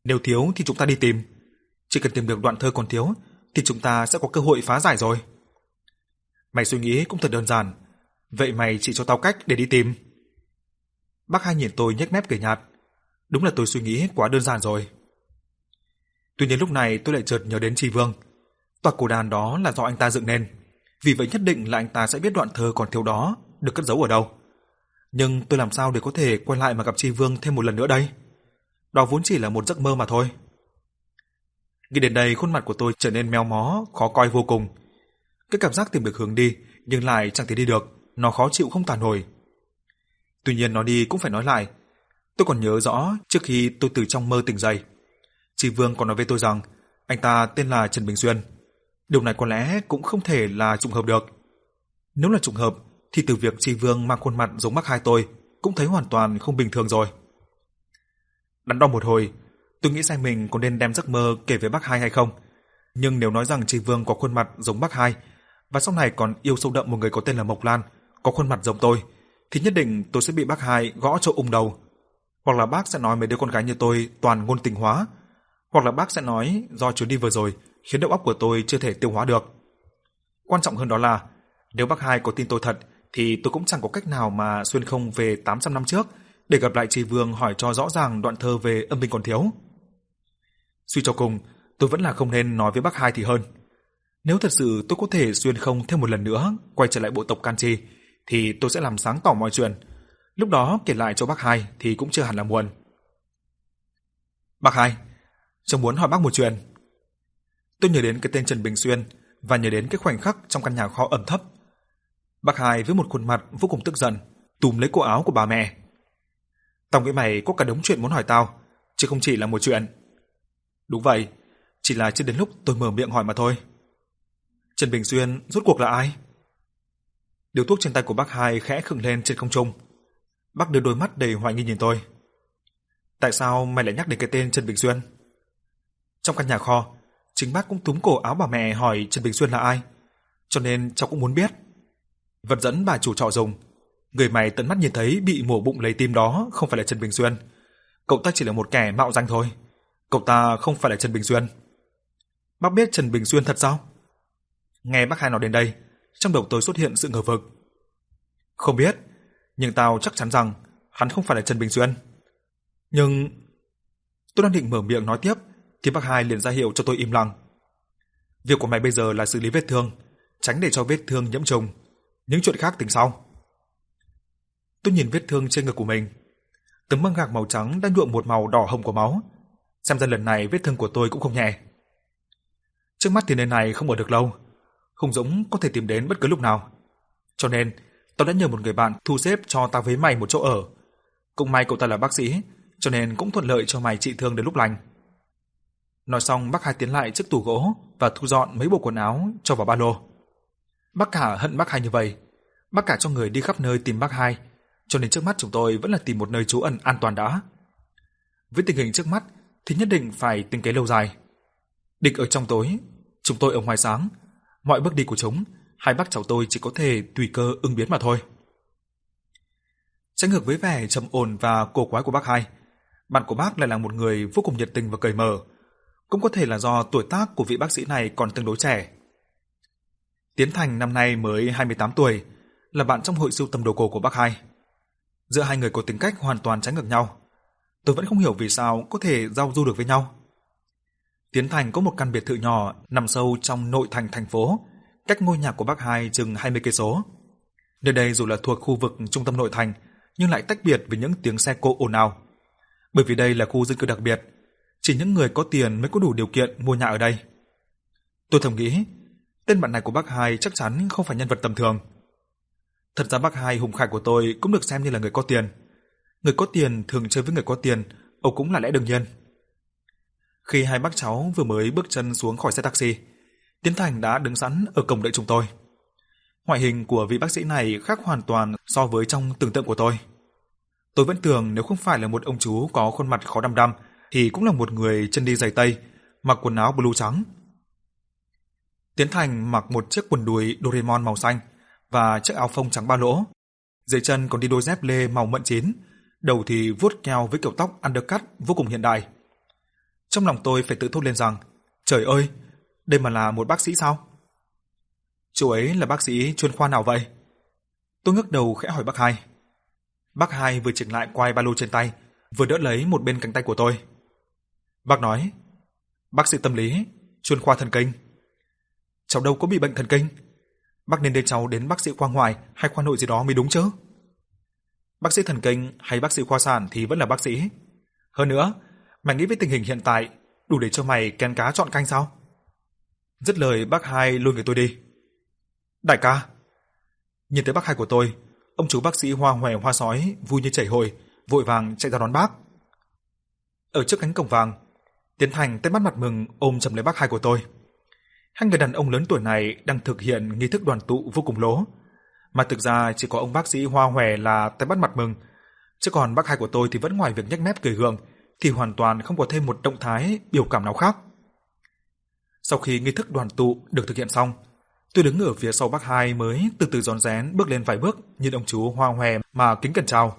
Nếu thiếu thì chúng ta đi tìm. Chỉ cần tìm được đoạn thơ còn thiếu thì chúng ta sẽ có cơ hội phá giải rồi. Mày suy nghĩ cũng thật đơn giản. Vậy mày chỉ cho tao cách để đi tìm. Bác hai nhìn tôi nhếch mép cười nhạt. Đúng là tôi suy nghĩ quá đơn giản rồi. Tuy nhiên lúc này tôi lại chợt nhớ đến Trì Vương. Tòa cổ đàn đó là do anh ta dựng nên. Vì vậy nhất định là anh ta sẽ biết đoạn thơ còn thiếu đó được cất giấu ở đâu. Nhưng tôi làm sao để có thể quay lại mà gặp Trì Vương thêm một lần nữa đây? Đó vốn chỉ là một giấc mơ mà thôi. Nghĩ đến đây khuôn mặt của tôi trở nên méo mó, khó coi vô cùng. Cái cảm giác tìm được hướng đi nhưng lại chẳng thể đi được, nó khó chịu không tả nổi. Tuy nhiên nói đi cũng phải nói lại. Tôi còn nhớ rõ trước khi tôi từ trong mơ tỉnh dậy. Chị Vương còn nói với tôi rằng anh ta tên là Trần Bình Xuyên. Điều này có lẽ cũng không thể là trùng hợp được. Nếu là trùng hợp thì từ việc Tri Vương mang khuôn mặt giống Bác hai tôi cũng thấy hoàn toàn không bình thường rồi. Đắn đo một hồi, tôi nghĩ xem mình có nên đem giấc mơ kể với bác hai hay không. Nhưng nếu nói rằng Tri Vương có khuôn mặt giống bác hai và sau này còn yêu sâu đậm một người có tên là Mộc Lan, có khuôn mặt giống tôi, thì nhất định tôi sẽ bị bác hai gõ cho ung đầu. Hoặc là bác sẽ nói mấy đứa con gái như tôi toàn ngôn tình hóa, hoặc là bác sẽ nói do chuyến đi vừa rồi khiến đầu óc của tôi chưa thể tiêu hóa được. Quan trọng hơn đó là, nếu bác hai có tin tôi thật thì tôi cũng chẳng có cách nào mà xuyên không về 800 năm trước để gặp lại Tri Vương hỏi cho rõ ràng đoạn thơ về âm binh còn thiếu. Suy cho cùng, tôi vẫn là không nên nói với bác hai thì hơn. Nếu thật sự tôi có thể xuyên không thêm một lần nữa quay trở lại bộ tộc can chi thì tôi sẽ làm sáng tỏ mọi chuyện. Lúc đó kể lại cho bác hai thì cũng chưa hẳn là muộn. Bác hai, cháu muốn hỏi bác một chuyện. Tôi nhớ đến cái tên Trần Bình Xuyên và nhớ đến cái khoảnh khắc trong căn nhà kho ẩm thấp. Bác hai với một khuôn mặt vô cùng tức giận, túm lấy cổ áo của bà mẹ. Tao nghĩ mày có cả đống chuyện muốn hỏi tao, chứ không chỉ là một chuyện. Đúng vậy, chỉ là chưa đến lúc tôi mở miệng hỏi mà thôi. Trần Bình Xuyên rốt cuộc là ai? Điều thuốc trên tay của bác hai khẽ khựng lên trên không trung. Bác đưa đôi mắt đầy hoài nghi nhìn tôi. Tại sao mày lại nhắc đến cái tên Trần Bình Xuyên? Trong căn nhà kho, chính bác cũng túm cổ áo bà mẹ hỏi Trần Bình Xuyên là ai. Cho nên cháu cũng muốn biết. Vật dẫn bà chủ trọ dùng. Người mày tận mắt nhìn thấy bị mổ bụng lấy tim đó không phải là Trần Bình Xuyên. Cậu ta chỉ là một kẻ mạo danh thôi. Cậu ta không phải là Trần Bình Xuyên. Bác biết Trần Bình Xuyên thật sao? Nghe bác hai nói đến đây, trong đầu tôi xuất hiện sự ngờ vực. Không biết, nhưng tao chắc chắn rằng hắn không phải là Trần Bình Xuyên. Nhưng tôi đang định mở miệng nói tiếp thì bác hai liền ra hiệu cho tôi im lặng. Việc của mày bây giờ là xử lý vết thương, tránh để cho vết thương nhiễm trùng, những chuyện khác tính sau. Tôi nhìn vết thương trên ngực của mình. Tấm băng gạc màu trắng đã nhuộm một màu đỏ hồng của máu. Xem ra lần này vết thương của tôi cũng không nhẹ. Trước mắt thì nơi này không ở được lâu. Hùng Dũng có thể tìm đến bất cứ lúc nào. Cho nên, tôi đã nhờ một người bạn thu xếp cho tao với mày một chỗ ở. Cũng may cậu ta là bác sĩ, cho nên cũng thuận lợi cho mày trị thương đến lúc lành. Nói xong bác hai tiến lại trước tủ gỗ và thu dọn mấy bộ quần áo cho vào ba lô. Bác cả hận bác hai như vậy. Bác cả cho người đi khắp nơi tìm bác hai, cho nên trước mắt chúng tôi vẫn là tìm một nơi trú ẩn an toàn đã. Với tình hình trước mắt thì nhất định phải tính kế lâu dài. Địch ở trong tối, chúng tôi ở ngoài sáng. Mọi bước đi của chúng, hai bác cháu tôi chỉ có thể tùy cơ ứng biến mà thôi. Trái ngược với vẻ trầm ổn và cổ quái của bác hai, bạn của bác lại là một người vô cùng nhiệt tình và cởi mở. Cũng có thể là do tuổi tác của vị bác sĩ này còn tương đối trẻ. Tiến Thành năm nay mới 28 tuổi, là bạn trong hội sưu tầm đồ cổ của bác hai. Giữa hai người có tính cách hoàn toàn trái ngược nhau. Tôi vẫn không hiểu vì sao có thể giao du được với nhau. Tiến Thành có một căn biệt thự nhỏ nằm sâu trong nội thành thành phố, cách ngôi nhà của bác hai chừng 20 cây số. Nơi đây dù là thuộc khu vực trung tâm nội thành, nhưng lại tách biệt với những tiếng xe cộ ồn ào. Bởi vì đây là khu dân cư đặc biệt, chỉ những người có tiền mới có đủ điều kiện mua nhà ở đây. Tôi thầm nghĩ, tên bạn này của bác hai chắc chắn không phải nhân vật tầm thường. Thật ra bác hai hùng khải của tôi cũng được xem như là người có tiền. Người có tiền thường chơi với người có tiền, âu cũng là lẽ đương nhiên. Khi hai bác cháu vừa mới bước chân xuống khỏi xe taxi, Tiến Thành đã đứng sẵn ở cổng đợi chúng tôi. Ngoại hình của vị bác sĩ này khác hoàn toàn so với trong tưởng tượng của tôi. Tôi vẫn tưởng nếu không phải là một ông chú có khuôn mặt khó đăm đăm thì cũng là một người chân đi giày tây, mặc quần áo blue trắng. Tiến Thành mặc một chiếc quần đùi Doraemon màu xanh và chiếc áo phông trắng ba lỗ. Dưới chân còn đi đôi dép lê màu mận chín, đầu thì vuốt keo với kiểu tóc undercut vô cùng hiện đại. Trong lòng tôi phải tự thốt lên rằng, trời ơi, đây mà là một bác sĩ sao? Chú ấy là bác sĩ chuyên khoa nào vậy? Tôi ngước đầu khẽ hỏi bác hai. Bác hai vừa chỉnh lại quai ba lô trên tay, vừa đỡ lấy một bên cánh tay của tôi. Bác nói, bác sĩ tâm lý, chuyên khoa thần kinh. Cháu đâu có bị bệnh thần kinh. Bác nên đưa cháu đến bác sĩ khoa ngoại hay khoa nội gì đó mới đúng chứ. Bác sĩ thần kinh hay bác sĩ khoa sản thì vẫn là bác sĩ. Hơn nữa, mày nghĩ với tình hình hiện tại, đủ để cho mày kén cá chọn canh sao? Dứt lời bác hai lôi người tôi đi. Đại ca. Nhìn thấy bác hai của tôi, ông chú bác sĩ hoa hoè hoa sói vui như chảy hồi, vội vàng chạy ra đón bác. Ở trước cánh cổng vàng, Tiến Thành tay mắt mặt mừng ôm chầm lấy bác hai của tôi. Hai người đàn ông lớn tuổi này đang thực hiện nghi thức đoàn tụ vô cùng lố, mà thực ra chỉ có ông bác sĩ hoa hòe là tay bắt mặt mừng, chứ còn bác hai của tôi thì vẫn ngoài việc nhếch mép cười gượng thì hoàn toàn không có thêm một động thái biểu cảm nào khác. Sau khi nghi thức đoàn tụ được thực hiện xong, tôi đứng ở phía sau bác hai mới từ từ rón rén bước lên vài bước nhìn ông chú hoa hòe mà kính cẩn chào.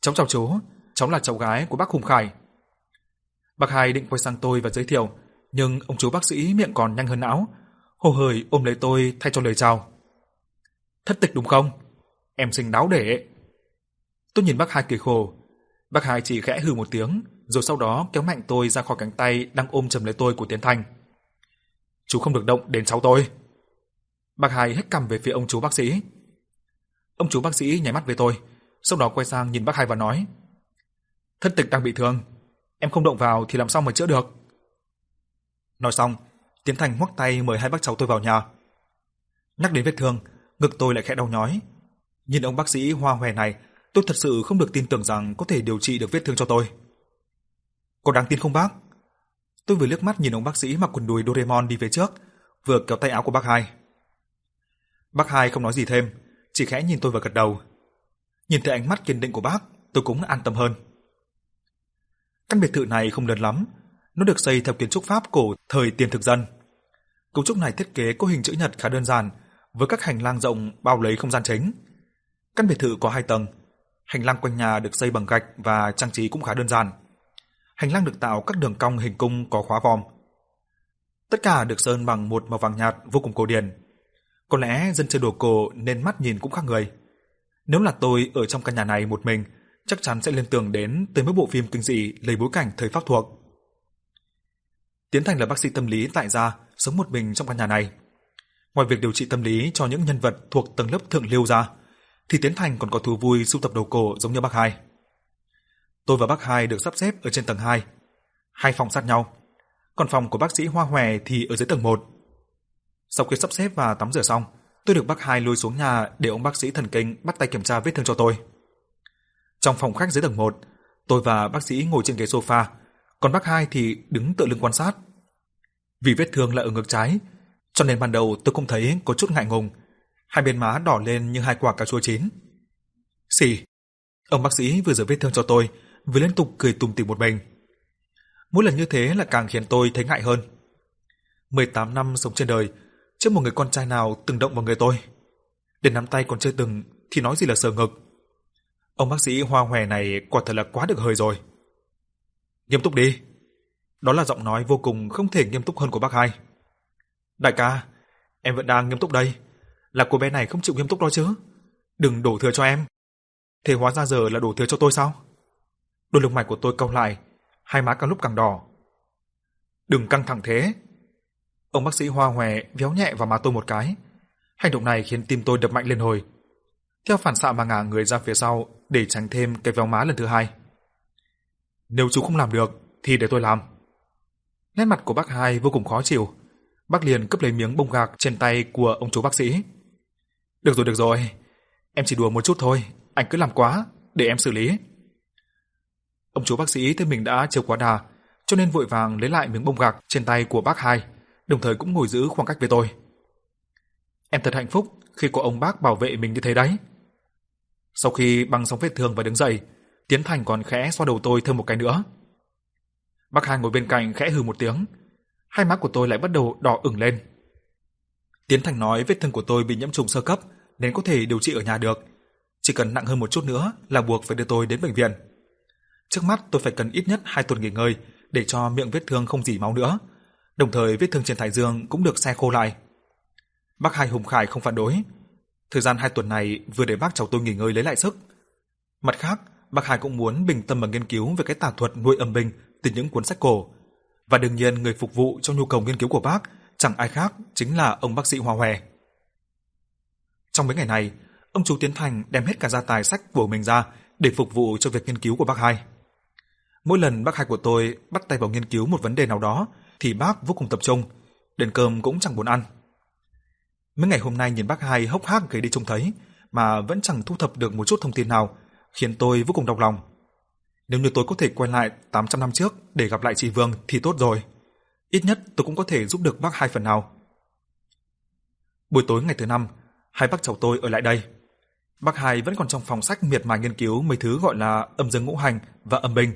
Cháu chào chú, cháu là cháu gái của bác Hùng Khải. Bác hai định quay sang tôi và giới thiệu, nhưng ông chú bác sĩ miệng còn nhanh hơn não, hồ hởi ôm lấy tôi thay cho lời chào. Thất tịch đúng không? Em xinh đáo để. Tôi nhìn bác hai cười khổ. Bác hai chỉ khẽ hừ một tiếng, rồi sau đó kéo mạnh tôi ra khỏi cánh tay đang ôm chầm lấy tôi của Tiến Thành. Chú không được động đến cháu tôi. Bác hai hất cằm về phía ông chú bác sĩ. Ông chú bác sĩ nháy mắt với tôi, sau đó quay sang nhìn bác hai và nói: "Thất tịch đang bị thương, em không động vào thì làm sao mà chữa được?" Nói xong, Tiến Thành ngoắc tay mời hai bác cháu tôi vào nhà. Nhắc đến vết thương, ngực tôi lại khẽ đau nhói. Nhìn ông bác sĩ hoa hòe này, tôi thật sự không được tin tưởng rằng có thể điều trị được vết thương cho tôi. Có đáng tin không bác? Tôi vừa liếc mắt nhìn ông bác sĩ mặc quần đùi Doraemon đi về trước, vừa kéo tay áo của bác hai. Bác hai không nói gì thêm, chỉ khẽ nhìn tôi và gật đầu. Nhìn thấy ánh mắt kiên định của bác, tôi cũng an tâm hơn. Căn biệt thự này không lớn lắm, nó được xây theo kiến trúc Pháp cổ thời tiền thực dân. Cấu trúc này thiết kế có hình chữ nhật khá đơn giản, với các hành lang rộng bao lấy không gian chính. Căn biệt thự có hai tầng, hành lang quanh nhà được xây bằng gạch và trang trí cũng khá đơn giản. Hành lang được tạo các đường cong hình cung có khóa vòm. Tất cả được sơn bằng một màu vàng nhạt vô cùng cổ điển. Có lẽ dân chơi đồ cổ nên mắt nhìn cũng khác người. Nếu là tôi ở trong căn nhà này một mình, chắc chắn sẽ liên tưởng đến tới mấy bộ phim kinh dị lấy bối cảnh thời Pháp thuộc. Tiến Thành là bác sĩ tâm lý tại gia, sống một mình trong căn nhà này. Ngoài việc điều trị tâm lý cho những nhân vật thuộc tầng lớp thượng lưu ra, thì Tiến Thành còn có thú vui sưu tập đồ cổ giống như bác hai. Tôi và bác hai được sắp xếp ở trên tầng 2, hai phòng sát nhau, còn phòng của bác sĩ Hoa hoè thì ở dưới tầng 1. Sau khi sắp xếp và tắm rửa xong, tôi được bác hai lôi xuống nhà để ông bác sĩ thần kinh bắt tay kiểm tra vết thương cho tôi. Trong phòng khách dưới tầng 1, tôi và bác sĩ ngồi trên ghế sofa, còn bác hai thì đứng tựa lưng quan sát. Vì vết thương là ở ngực trái, cho nên ban đầu tôi cũng thấy có chút ngại ngùng, hai bên má đỏ lên như hai quả cà chua chín. Xì, ông bác sĩ vừa rửa vết thương cho tôi, vừa liên tục cười tủm tỉm một mình. Mỗi lần như thế là càng khiến tôi thấy ngại hơn. 18 năm sống trên đời, chưa một người con trai nào từng động vào người tôi. Đến nắm tay còn chưa từng thì nói gì là sờ ngực. Ông bác sĩ hoa hòe này quả thật là quá được hơi rồi. Nghiêm túc đi. Đó là giọng nói vô cùng không thể nghiêm túc hơn của bác hai. Đại ca, em vẫn đang nghiêm túc đây. Là cô bé này không chịu nghiêm túc đó chứ. Đừng đổ thừa cho em. Thế hóa ra giờ là đổ thừa cho tôi sao? Đôi lông mày của tôi cau lại, hai má càng lúc càng đỏ. Đừng căng thẳng thế. Ông bác sĩ hoa hòe véo nhẹ vào má tôi một cái. Hành động này khiến tim tôi đập mạnh lên hồi. Theo phản xạ mà ngả người ra phía sau để tránh thêm cái véo má lần thứ hai. Nếu chú không làm được thì để tôi làm. Nét mặt của bác hai vô cùng khó chịu. Bác liền cướp lấy miếng bông gạc trên tay của ông chú bác sĩ. Được rồi được rồi, em chỉ đùa một chút thôi, anh cứ làm quá, để em xử lý. Ông chú bác sĩ thấy mình đã chiều quá đà, cho nên vội vàng lấy lại miếng bông gạc trên tay của bác hai, đồng thời cũng ngồi giữ khoảng cách với tôi. Em thật hạnh phúc khi có ông bác bảo vệ mình như thế đấy. Sau khi băng xong vết thương và đứng dậy, Tiến Thành còn khẽ xoa đầu tôi thêm một cái nữa. Bác hai ngồi bên cạnh khẽ hừ một tiếng, hai má của tôi lại bắt đầu đỏ ửng lên. Tiến Thành nói vết thương của tôi bị nhiễm trùng sơ cấp nên có thể điều trị ở nhà được, chỉ cần nặng hơn một chút nữa là buộc phải đưa tôi đến bệnh viện. Trước mắt tôi phải cần ít nhất 2 tuần nghỉ ngơi để cho miệng vết thương không dỉ máu nữa, đồng thời vết thương trên thái dương cũng được xe khô lại. Bác Hai Hùng Khải không phản đối. Thời gian hai tuần này vừa để bác cháu tôi nghỉ ngơi lấy lại sức. Mặt khác, bác Hải cũng muốn bình tâm mà nghiên cứu về cái tà thuật nuôi âm binh từ những cuốn sách cổ. Và đương nhiên người phục vụ cho nhu cầu nghiên cứu của bác chẳng ai khác chính là ông bác sĩ Hoa Hoè. Trong mấy ngày này, ông chú Tiến Thành đem hết cả gia tài sách của mình ra để phục vụ cho việc nghiên cứu của bác Hai. Mỗi lần bác Hai của tôi bắt tay vào nghiên cứu một vấn đề nào đó thì bác vô cùng tập trung, đến cơm cũng chẳng buồn ăn. Mấy ngày hôm nay nhìn bác Hai hốc hác gầy đi trông thấy mà vẫn chẳng thu thập được một chút thông tin nào, khiến tôi vô cùng đau lòng. Nếu như tôi có thể quay lại 800 năm trước để gặp lại chị Vương thì tốt rồi. Ít nhất tôi cũng có thể giúp được bác hai phần nào. Buổi tối ngày thứ năm, hai bác cháu tôi ở lại đây. Bác hai vẫn còn trong phòng sách miệt mài nghiên cứu mấy thứ gọi là âm dương ngũ hành và âm binh,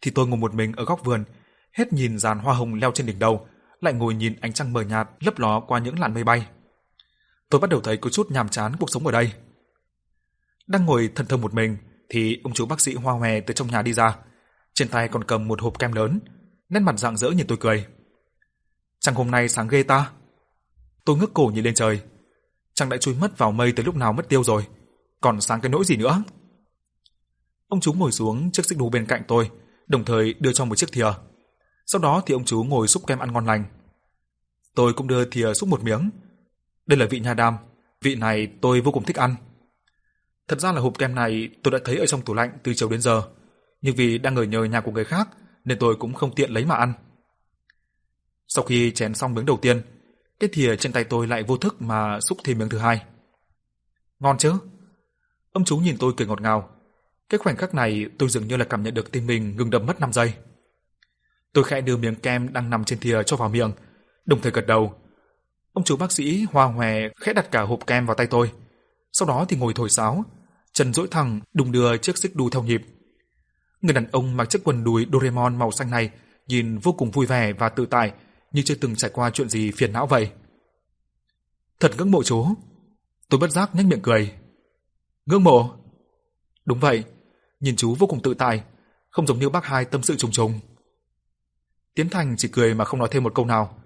thì tôi ngồi một mình ở góc vườn, hết nhìn dàn hoa hồng leo trên đỉnh đầu, lại ngồi nhìn ánh trăng mờ nhạt lấp ló qua những làn mây bay. Tôi bắt đầu thấy có chút nhàm chán cuộc sống ở đây. Đang ngồi thần thơ một mình thì ông chú bác sĩ Hoa Hòe từ trong nhà đi ra, trên tay còn cầm một hộp kem lớn, nét mặt rạng rỡ nhìn tôi cười. Chẳng hôm nay sáng ghê ta. Tôi ngước cổ nhìn lên trời. Chẳng đã chui mất vào mây tới lúc nào mất tiêu rồi, còn sáng cái nỗi gì nữa. Ông chú ngồi xuống chiếc xích đu bên cạnh tôi, đồng thời đưa cho một chiếc thìa. Sau đó thì ông chú ngồi xúc kem ăn ngon lành. Tôi cũng đưa thìa xúc một miếng. Đây là vị nha đam, vị này tôi vô cùng thích ăn. Thật ra là hộp kem này tôi đã thấy ở trong tủ lạnh từ chiều đến giờ, nhưng vì đang ở nhờ nhà của người khác nên tôi cũng không tiện lấy mà ăn. Sau khi chén xong miếng đầu tiên, cái thìa trên tay tôi lại vô thức mà xúc thêm miếng thứ hai. Ngon chứ? Ông chú nhìn tôi cười ngọt ngào. Cái khoảnh khắc này tôi dường như là cảm nhận được tim mình ngừng đập mất 5 giây. Tôi khẽ đưa miếng kem đang nằm trên thìa cho vào miệng, đồng thời gật đầu. Ông chú bác sĩ hoa hòe khẽ đặt cả hộp kem vào tay tôi. Sau đó thì ngồi thổi sáo, chân duỗi thẳng đung đưa chiếc xích đu theo nhịp. Người đàn ông mặc chiếc quần đùi Doraemon màu xanh này nhìn vô cùng vui vẻ và tự tại, như chưa từng trải qua chuyện gì phiền não vậy. Thật ngưỡng mộ chú. Tôi bất giác nhếch miệng cười. Ngưỡng mộ? Đúng vậy, nhìn chú vô cùng tự tại, không giống như bác hai tâm sự trùng trùng. Tiến Thành chỉ cười mà không nói thêm một câu nào.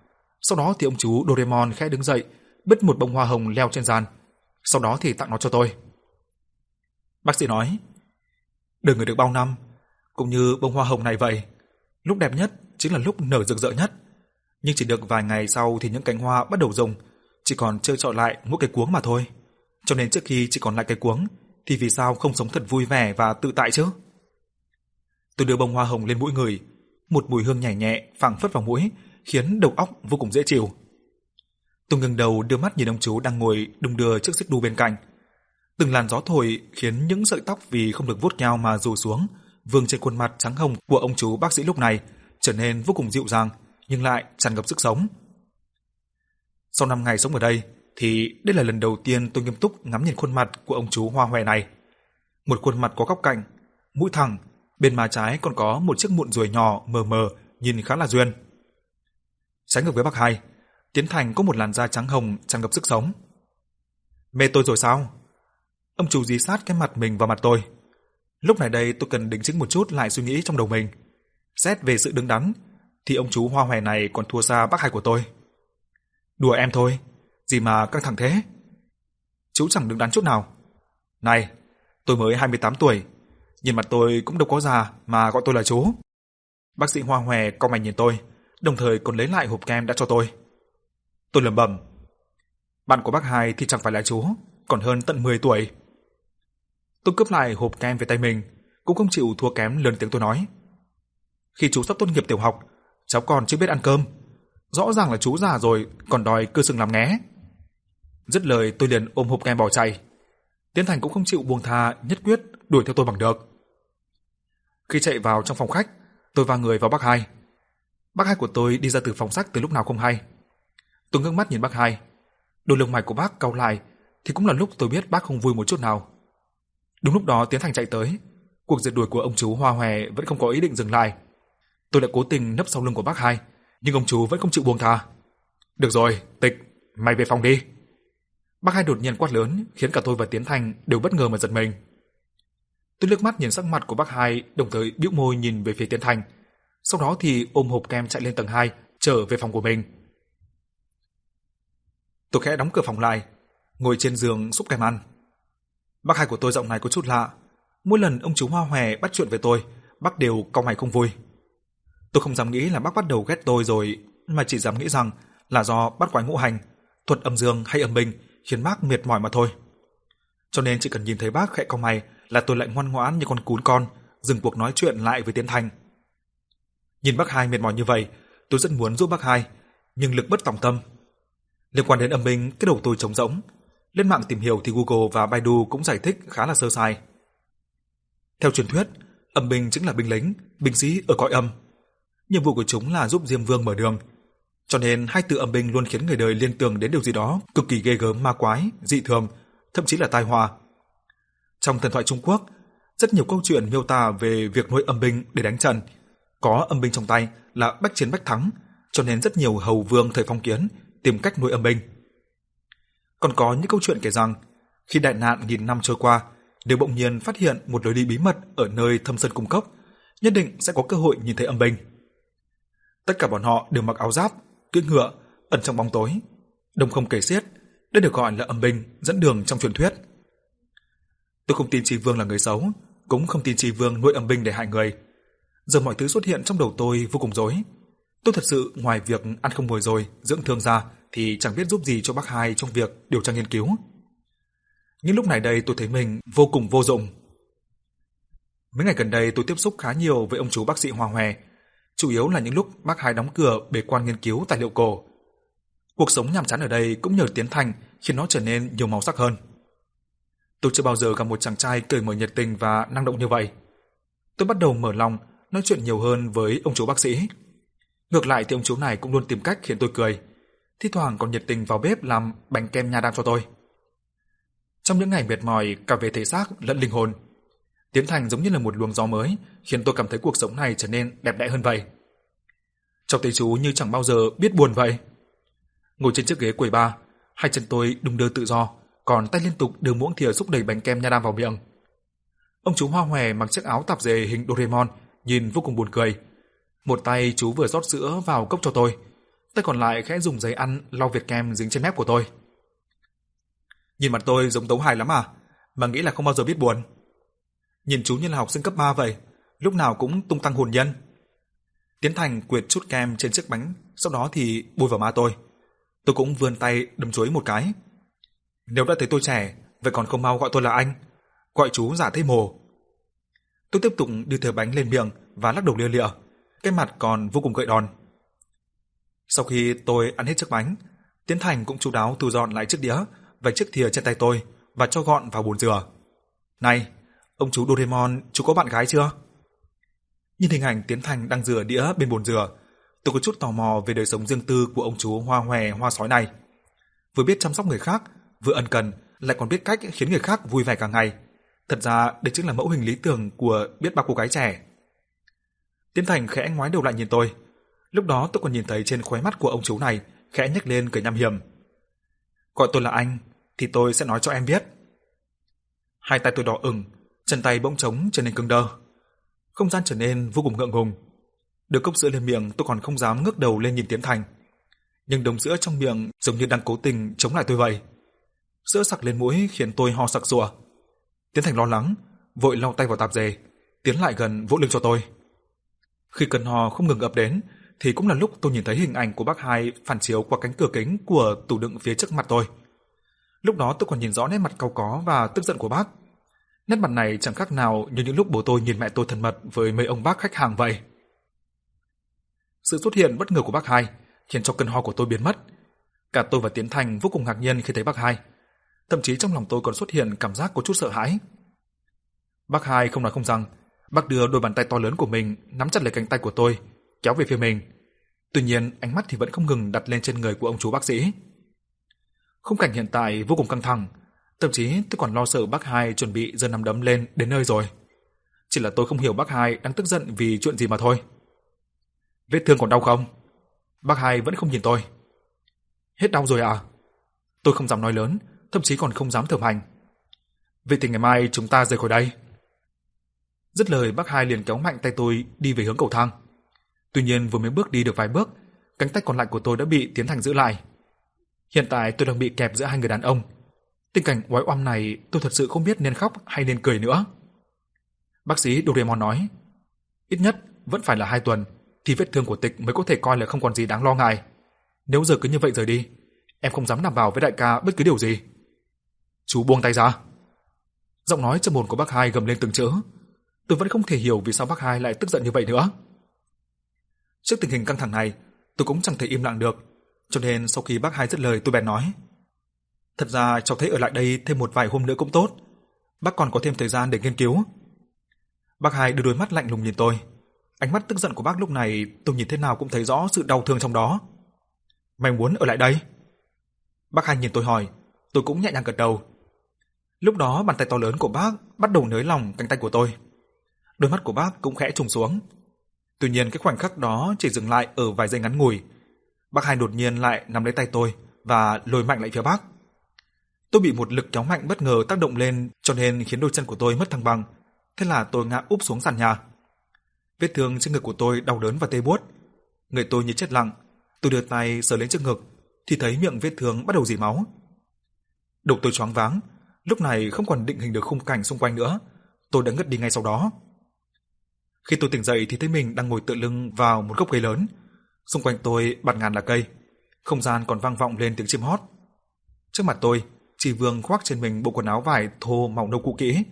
Sau đó thì ông chú Doraemon khẽ đứng dậy, bứt một bông hoa hồng leo trên gian, sau đó thì tặng nó cho tôi. Bác sĩ nói, đời người được bao năm, cũng như bông hoa hồng này vậy, lúc đẹp nhất chính là lúc nở rực rỡ nhất. Nhưng chỉ được vài ngày sau thì những cánh hoa bắt đầu rụng, chỉ còn trơ trọi lại mỗi cái cuống mà thôi. Cho nên trước khi chỉ còn lại cái cuống, thì vì sao không sống thật vui vẻ và tự tại chứ? Tôi đưa bông hoa hồng lên mũi người, một mùi hương nhẹ nhẹ phảng phất vào mũi, khiến đầu óc vô cùng dễ chịu. Tôi ngẩng đầu đưa mắt nhìn ông chú đang ngồi đung đưa chiếc xích đu bên cạnh. Từng làn gió thổi khiến những sợi tóc vì không được vuốt nhau mà rủ xuống, vương trên khuôn mặt trắng hồng của ông chú bác sĩ lúc này trở nên vô cùng dịu dàng, nhưng lại tràn ngập sức sống. Sau 5 ngày sống ở đây, thì đây là lần đầu tiên tôi nghiêm túc ngắm nhìn khuôn mặt của ông chú hoa hoè này. Một khuôn mặt có góc cạnh, mũi thẳng, bên má trái còn có một chiếc mụn ruồi nhỏ mờ mờ, nhìn khá là duyên. Trái ngược với bác hai, Tiến Thành có một làn da trắng hồng tràn ngập sức sống. Mê tôi rồi sao? Ông chú dí sát cái mặt mình vào mặt tôi. Lúc này đây tôi cần đính chính một chút lại suy nghĩ trong đầu mình. Xét về sự đứng đắn, thì ông chú hoa hoè này còn thua xa bác hai của tôi. Đùa em thôi, gì mà căng thẳng thế? Chú chẳng đứng đắn chút nào. Này, tôi mới 28 tuổi, nhìn mặt tôi cũng đâu có già mà gọi tôi là chú. Bác sĩ hoa Hoè cau mày nhìn tôi, đồng thời còn lấy lại hộp kem đã cho tôi. Tôi lẩm bẩm, bạn của bác hai thì chẳng phải là chú, còn hơn tận 10 tuổi. Tôi cướp lại hộp kem về tay mình, cũng không chịu thua kém lớn tiếng tôi nói. Khi chú sắp tốt nghiệp tiểu học, cháu còn chưa biết ăn cơm. Rõ ràng là chú già rồi, còn đòi cư sừng làm ngé. Dứt lời tôi liền ôm hộp kem bỏ chạy. Tiến Thành cũng không chịu buông tha, nhất quyết đuổi theo tôi bằng được. Khi chạy vào trong phòng khách, tôi va người vào bác hai. Bác hai của tôi đi ra từ phòng sách từ lúc nào không hay. Tôi ngước mắt nhìn bác hai. Đôi lông mày của bác cau lại, thì cũng là lúc tôi biết bác không vui một chút nào. Đúng lúc đó Tiến Thành chạy tới, cuộc giật đuổi của ông chú Hoa Hòe vẫn không có ý định dừng lại. Tôi lại cố tình nấp sau lưng của bác hai, nhưng ông chú vẫn không chịu buông tha. "Được rồi, Tịch, mày về phòng đi." Bác hai đột nhiên quát lớn, khiến cả tôi và Tiến Thành đều bất ngờ mà giật mình. Tôi liếc mắt nhìn sắc mặt của bác hai, đồng thời bĩu môi nhìn về phía Tiến Thành. Sau đó thì ôm hộp kem chạy lên tầng 2, trở về phòng của mình. Tôi khẽ đóng cửa phòng lại, ngồi trên giường xúc kem ăn. Bác hai của tôi giọng này có chút lạ, mỗi lần ông chú Hoa Hòe bắt chuyện với tôi, bác đều cau mày không vui. Tôi không dám nghĩ là bác bắt đầu ghét tôi rồi, mà chỉ dám nghĩ rằng là do bắt quái ngũ hành, thuật âm dương hay âm binh khiến bác mệt mỏi mà thôi. Cho nên chỉ cần nhìn thấy bác khẽ cau mày là tôi lại ngoan ngoãn như con cún con, dừng cuộc nói chuyện lại với Tiến Thành. Nhìn bác hai mệt mỏi như vậy, tôi rất muốn giúp bác hai, nhưng lực bất tòng tâm. Liên quan đến âm binh, cái đầu tôi trống rỗng. Lên mạng tìm hiểu thì Google và Baidu cũng giải thích khá là sơ sài. Theo truyền thuyết, âm binh chính là binh lính, binh sĩ ở cõi âm. Nhiệm vụ của chúng là giúp Diêm Vương mở đường. Cho nên hai từ âm binh luôn khiến người đời liên tưởng đến điều gì đó cực kỳ ghê gớm ma quái, dị thường, thậm chí là tai họa. Trong thần thoại Trung Quốc, rất nhiều câu chuyện miêu tả về việc nuôi âm binh để đánh trận. Có âm binh trong tay là bách chiến bách thắng, cho nên rất nhiều hầu vương thời phong kiến tìm cách nuôi âm binh. Còn có những câu chuyện kể rằng, khi đại nạn nghìn năm trôi qua, nếu bỗng nhiên phát hiện một lối đi bí mật ở nơi thâm sơn cung cốc, nhất định sẽ có cơ hội nhìn thấy âm binh. Tất cả bọn họ đều mặc áo giáp, cưỡi ngựa, ẩn trong bóng tối, đông không kể xiết, đây được gọi là âm binh dẫn đường trong truyền thuyết. Tôi không tin trì Vương là người xấu, cũng không tin trì Vương nuôi âm binh để hại người. Giờ mọi thứ xuất hiện trong đầu tôi vô cùng rối. Tôi thật sự ngoài việc ăn không ngồi rồi, dưỡng thương ra thì chẳng biết giúp gì cho bác hai trong việc điều tra nghiên cứu. Nhưng lúc này đây tôi thấy mình vô cùng vô dụng. Mấy ngày gần đây tôi tiếp xúc khá nhiều với ông chú bác sĩ Hoa Hoè, chủ yếu là những lúc bác hai đóng cửa bề quan nghiên cứu tài liệu cổ. Cuộc sống nhàm chán ở đây cũng nhờ Tiến Thành khiến nó trở nên nhiều màu sắc hơn. Tôi chưa bao giờ gặp một chàng trai cười mở nhiệt tình và năng động như vậy. Tôi bắt đầu mở lòng, nói chuyện nhiều hơn với ông chú bác sĩ. Ngược lại thì ông chú này cũng luôn tìm cách khiến tôi cười, thi thoảng còn nhiệt tình vào bếp làm bánh kem nha đam cho tôi. Trong những ngày mệt mỏi cả về thể xác lẫn linh hồn, Tiến Thành giống như là một luồng gió mới, khiến tôi cảm thấy cuộc sống này trở nên đẹp đẽ hơn vậy. Trong tay chú như chẳng bao giờ biết buồn vậy. Ngồi trên chiếc ghế quầy bar, hai chân tôi đung đưa tự do, còn tay liên tục đưa muỗng thìa xúc đầy bánh kem nha đam vào miệng. Ông chú Hoa Hòe mặc chiếc áo tạp dề hình Doraemon, nhìn vô cùng buồn cười. Một tay chú vừa rót sữa vào cốc cho tôi, tay còn lại khẽ dùng giấy ăn lau việt kem dính trên mép của tôi. Nhìn mặt tôi giống Tấu Hải lắm à, mà nghĩ là không bao giờ biết buồn. Nhìn chú như là học sinh cấp 3 vậy, lúc nào cũng tung tăng hồn nhân. Tiến Thành quyệt chút kem trên chiếc bánh, sau đó thì bôi vào má tôi. Tôi cũng vươn tay đấm chuối một cái. Nếu đã thấy tôi trẻ, vậy còn không mau gọi tôi là anh, gọi chú giả thế mồ. Tôi tiếp tục đưa thừa bánh lên miệng và lắc đầu lia lịa, cái mặt còn vô cùng gợi đòn. Sau khi tôi ăn hết chiếc bánh, Tiến Thành cũng chú đáo thu dọn lại chiếc đĩa và chiếc thìa trên tay tôi và cho gọn vào bồn rửa. Này, ông chú Doraemon, chú có bạn gái chưa? Nhìn hình ảnh Tiến Thành đang rửa đĩa bên bồn rửa, tôi có chút tò mò về đời sống riêng tư của ông chú hoa hoè hoa sói này. Vừa biết chăm sóc người khác, vừa ân cần, lại còn biết cách khiến người khác vui vẻ cả ngày. Thật ra đây chính là mẫu hình lý tưởng của biết bao cô gái trẻ. Tiến Thành khẽ ngoái đầu lại nhìn tôi. Lúc đó tôi còn nhìn thấy trên khóe mắt của ông chú này khẽ nhếch lên cười nham hiểm. Gọi tôi là anh, thì tôi sẽ nói cho em biết. Hai tay tôi đỏ ửng, chân tay bỗng trống trở nên cứng đơ. Không gian trở nên vô cùng ngượng ngùng. Được cốc sữa lên miệng tôi còn không dám ngước đầu lên nhìn Tiến Thành. Nhưng đống sữa trong miệng giống như đang cố tình chống lại tôi vậy. Sữa sặc lên mũi khiến tôi ho sặc sụa. Tiến Thành lo lắng, vội lau tay vào tạp dề, tiến lại gần vỗ lưng cho tôi. Khi cơn ho không ngừng ập đến, thì cũng là lúc tôi nhìn thấy hình ảnh của bác hai phản chiếu qua cánh cửa kính của tủ đựng phía trước mặt tôi. Lúc đó tôi còn nhìn rõ nét mặt cau có và tức giận của bác. Nét mặt này chẳng khác nào như những lúc bố tôi nhìn mẹ tôi thân mật với mấy ông bác khách hàng vậy. Sự xuất hiện bất ngờ của bác hai khiến cho cơn ho của tôi biến mất. Cả tôi và Tiến Thành vô cùng ngạc nhiên khi thấy bác hai. Thậm chí trong lòng tôi còn xuất hiện cảm giác có chút sợ hãi. Bác hai không nói không rằng, bác đưa đôi bàn tay to lớn của mình nắm chặt lấy cánh tay của tôi, kéo về phía mình. Tuy nhiên, ánh mắt thì vẫn không ngừng đặt lên trên người của ông chú bác sĩ. Khung cảnh hiện tại vô cùng căng thẳng, thậm chí tôi còn lo sợ bác hai chuẩn bị giơ nắm đấm lên đến nơi rồi. Chỉ là tôi không hiểu bác hai đang tức giận vì chuyện gì mà thôi. Vết thương còn đau không? Bác hai vẫn không nhìn tôi. Hết đau rồi à? Tôi không dám nói lớn, thậm chí còn không dám thẩm hành. Vậy thì ngày mai chúng ta rời khỏi đây. Dứt lời bác hai liền kéo mạnh tay tôi đi về hướng cầu thang. Tuy nhiên vừa mới bước đi được vài bước, cánh tay còn lại của tôi đã bị Tiến Thành giữ lại. Hiện tại tôi đang bị kẹp giữa hai người đàn ông. Tình cảnh oái oăm này tôi thật sự không biết nên khóc hay nên cười nữa. Bác sĩ Doraemon nói, ít nhất vẫn phải là hai tuần thì vết thương của Tịch mới có thể coi là không còn gì đáng lo ngại. Nếu giờ cứ như vậy rời đi, em không dám đảm bảo với đại ca bất cứ điều gì. Chú buông tay ra. Giọng nói trầm ổn của bác hai gầm lên từng chữ. Tôi vẫn không thể hiểu vì sao bác hai lại tức giận như vậy nữa. Trước tình hình căng thẳng này, tôi cũng chẳng thể im lặng được, cho nên sau khi bác hai dứt lời tôi bèn nói: "Thật ra cháu thấy ở lại đây thêm một vài hôm nữa cũng tốt, bác còn có thêm thời gian để nghiên cứu." Bác hai đưa đôi mắt lạnh lùng nhìn tôi. Ánh mắt tức giận của bác lúc này tôi nhìn thế nào cũng thấy rõ sự đau thương trong đó. "Mày muốn ở lại đây?" Bác hai nhìn tôi hỏi, tôi cũng nhẹ nhàng gật đầu. Lúc đó bàn tay to lớn của bác bắt đầu nới lỏng cánh tay của tôi. Đôi mắt của bác cũng khẽ trùng xuống. Tuy nhiên cái khoảnh khắc đó chỉ dừng lại ở vài giây ngắn ngủi. Bác hai đột nhiên lại nắm lấy tay tôi và lôi mạnh lại phía bác. Tôi bị một lực kéo mạnh bất ngờ tác động lên cho nên khiến đôi chân của tôi mất thăng bằng. Thế là tôi ngã úp xuống sàn nhà. Vết thương trên ngực của tôi đau đớn và tê buốt. Người tôi như chết lặng. Tôi đưa tay sờ lên trước ngực thì thấy miệng vết thương bắt đầu rỉ máu. Đầu tôi choáng váng, lúc này không còn định hình được khung cảnh xung quanh nữa, tôi đã ngất đi ngay sau đó. Khi tôi tỉnh dậy thì thấy mình đang ngồi tựa lưng vào một gốc cây lớn, xung quanh tôi bạt ngàn là cây, không gian còn vang vọng lên tiếng chim hót. Trước mặt tôi, Trì Vương khoác trên mình bộ quần áo vải thô màu nâu cũ kỹ.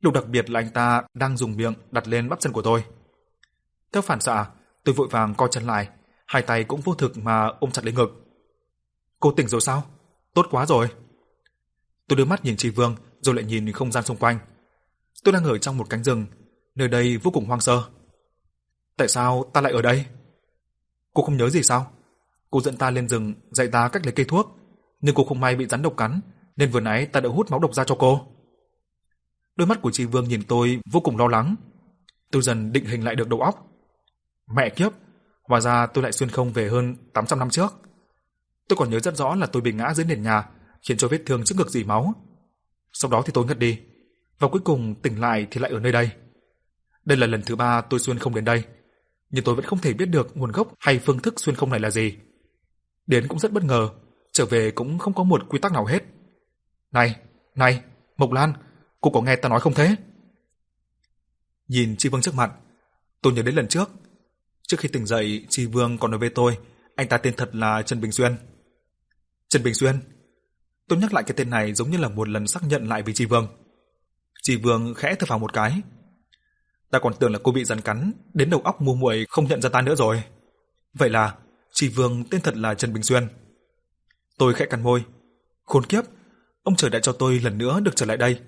Điều đặc biệt là anh ta đang dùng miệng đặt lên bắp chân của tôi. Theo phản xạ, tôi vội vàng co chân lại, hai tay cũng vô thực mà ôm chặt lấy ngực. Cô tỉnh rồi sao? Tốt quá rồi. Tôi đưa mắt nhìn Trì Vương rồi lại nhìn không gian xung quanh. Tôi đang ở trong một cánh rừng, nơi đây vô cùng hoang sơ. Tại sao ta lại ở đây? Cô không nhớ gì sao? Cô dẫn ta lên rừng dạy ta cách lấy cây thuốc, nhưng cô không may bị rắn độc cắn, nên vừa nãy ta đã hút máu độc ra cho cô. Đôi mắt của Trì Vương nhìn tôi vô cùng lo lắng. Tôi dần định hình lại được đầu óc. Mẹ kiếp, hóa ra tôi lại xuyên không về hơn 800 năm trước. Tôi còn nhớ rất rõ là tôi bị ngã dưới nền nhà, khiến cho vết thương trước ngực dỉ máu. Sau đó thì tôi ngất đi, và cuối cùng tỉnh lại thì lại ở nơi đây. Đây là lần thứ ba tôi xuyên không đến đây, nhưng tôi vẫn không thể biết được nguồn gốc hay phương thức xuyên không này là gì. Đến cũng rất bất ngờ, trở về cũng không có một quy tắc nào hết. Này, này, Mộc Lan, cô có nghe ta nói không thế? Nhìn Chi Vương trước mặt, tôi nhớ đến lần trước. Trước khi tỉnh dậy, Chi Vương còn nói với tôi, anh ta tên thật là Trần Bình Xuyên. Trần Bình Xuyên. Tôi nhắc lại cái tên này giống như là một lần xác nhận lại với Tri Vương. Tri Vương khẽ thở phào một cái. Ta còn tưởng là cô bị rắn cắn, đến đầu óc mù muội không nhận ra ta nữa rồi. Vậy là Tri Vương tên thật là Trần Bình Xuyên. Tôi khẽ cắn môi. Khốn kiếp, ông trời đã cho tôi lần nữa được trở lại đây,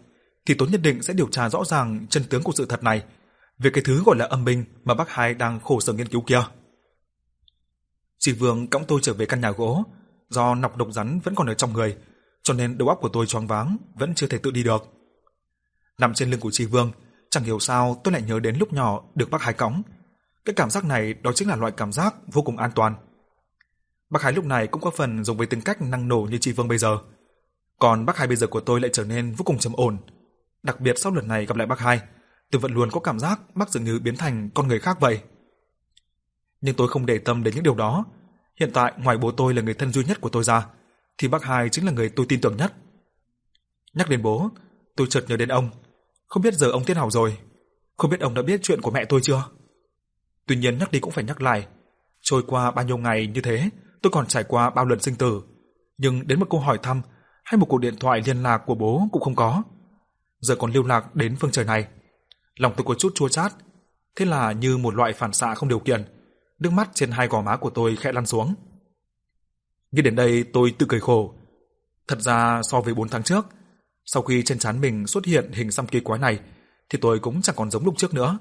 thì tôi nhất định sẽ điều tra rõ ràng chân tướng của sự thật này về cái thứ gọi là âm binh mà bác hai đang khổ sở nghiên cứu kia. chỉ Vương cõng tôi trở về căn nhà gỗ, do nọc độc rắn vẫn còn ở trong người, cho nên đầu óc của tôi choáng váng, vẫn chưa thể tự đi được. Nằm trên lưng của Tri Vương, chẳng hiểu sao tôi lại nhớ đến lúc nhỏ được bác Hải cõng. Cái cảm giác này đó chính là loại cảm giác vô cùng an toàn. Bác Hải lúc này cũng có phần giống với tính cách năng nổ như Tri Vương bây giờ. Còn bác Hải bây giờ của tôi lại trở nên vô cùng trầm ổn. Đặc biệt sau lần này gặp lại bác Hải, tôi vẫn luôn có cảm giác bác dường như biến thành con người khác vậy. Nhưng tôi không để tâm đến những điều đó, Hiện tại ngoài bố tôi là người thân duy nhất của tôi ra, thì bác hai chính là người tôi tin tưởng nhất. Nhắc đến bố, tôi chợt nhớ đến ông. Không biết giờ ông thế nào rồi? Không biết ông đã biết chuyện của mẹ tôi chưa? Tuy nhiên nhắc đi cũng phải nhắc lại. Trôi qua bao nhiêu ngày như thế, tôi còn trải qua bao lần sinh tử. Nhưng đến một câu hỏi thăm hay một cuộc điện thoại liên lạc của bố cũng không có. Giờ còn lưu lạc đến phương trời này. Lòng tôi có chút chua chát. Thế là như một loại phản xạ không điều kiện nước mắt trên hai gò má của tôi khẽ lăn xuống. Nghĩ đến đây tôi tự cười khổ. Thật ra so với 4 tháng trước, sau khi trên trán mình xuất hiện hình xăm kỳ quái này, thì tôi cũng chẳng còn giống lúc trước nữa.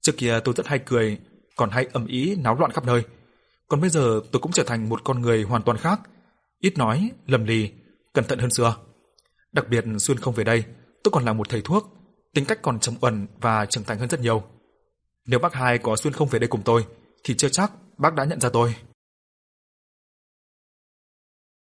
Trước kia tôi rất hay cười, còn hay ầm ĩ náo loạn khắp nơi. Còn bây giờ tôi cũng trở thành một con người hoàn toàn khác, ít nói, lầm lì, cẩn thận hơn xưa. Đặc biệt xuyên không về đây, tôi còn là một thầy thuốc, tính cách còn trầm ổn và trưởng thành hơn rất nhiều. Nếu bác hai có xuyên không về đây cùng tôi, thì chưa chắc bác đã nhận ra tôi.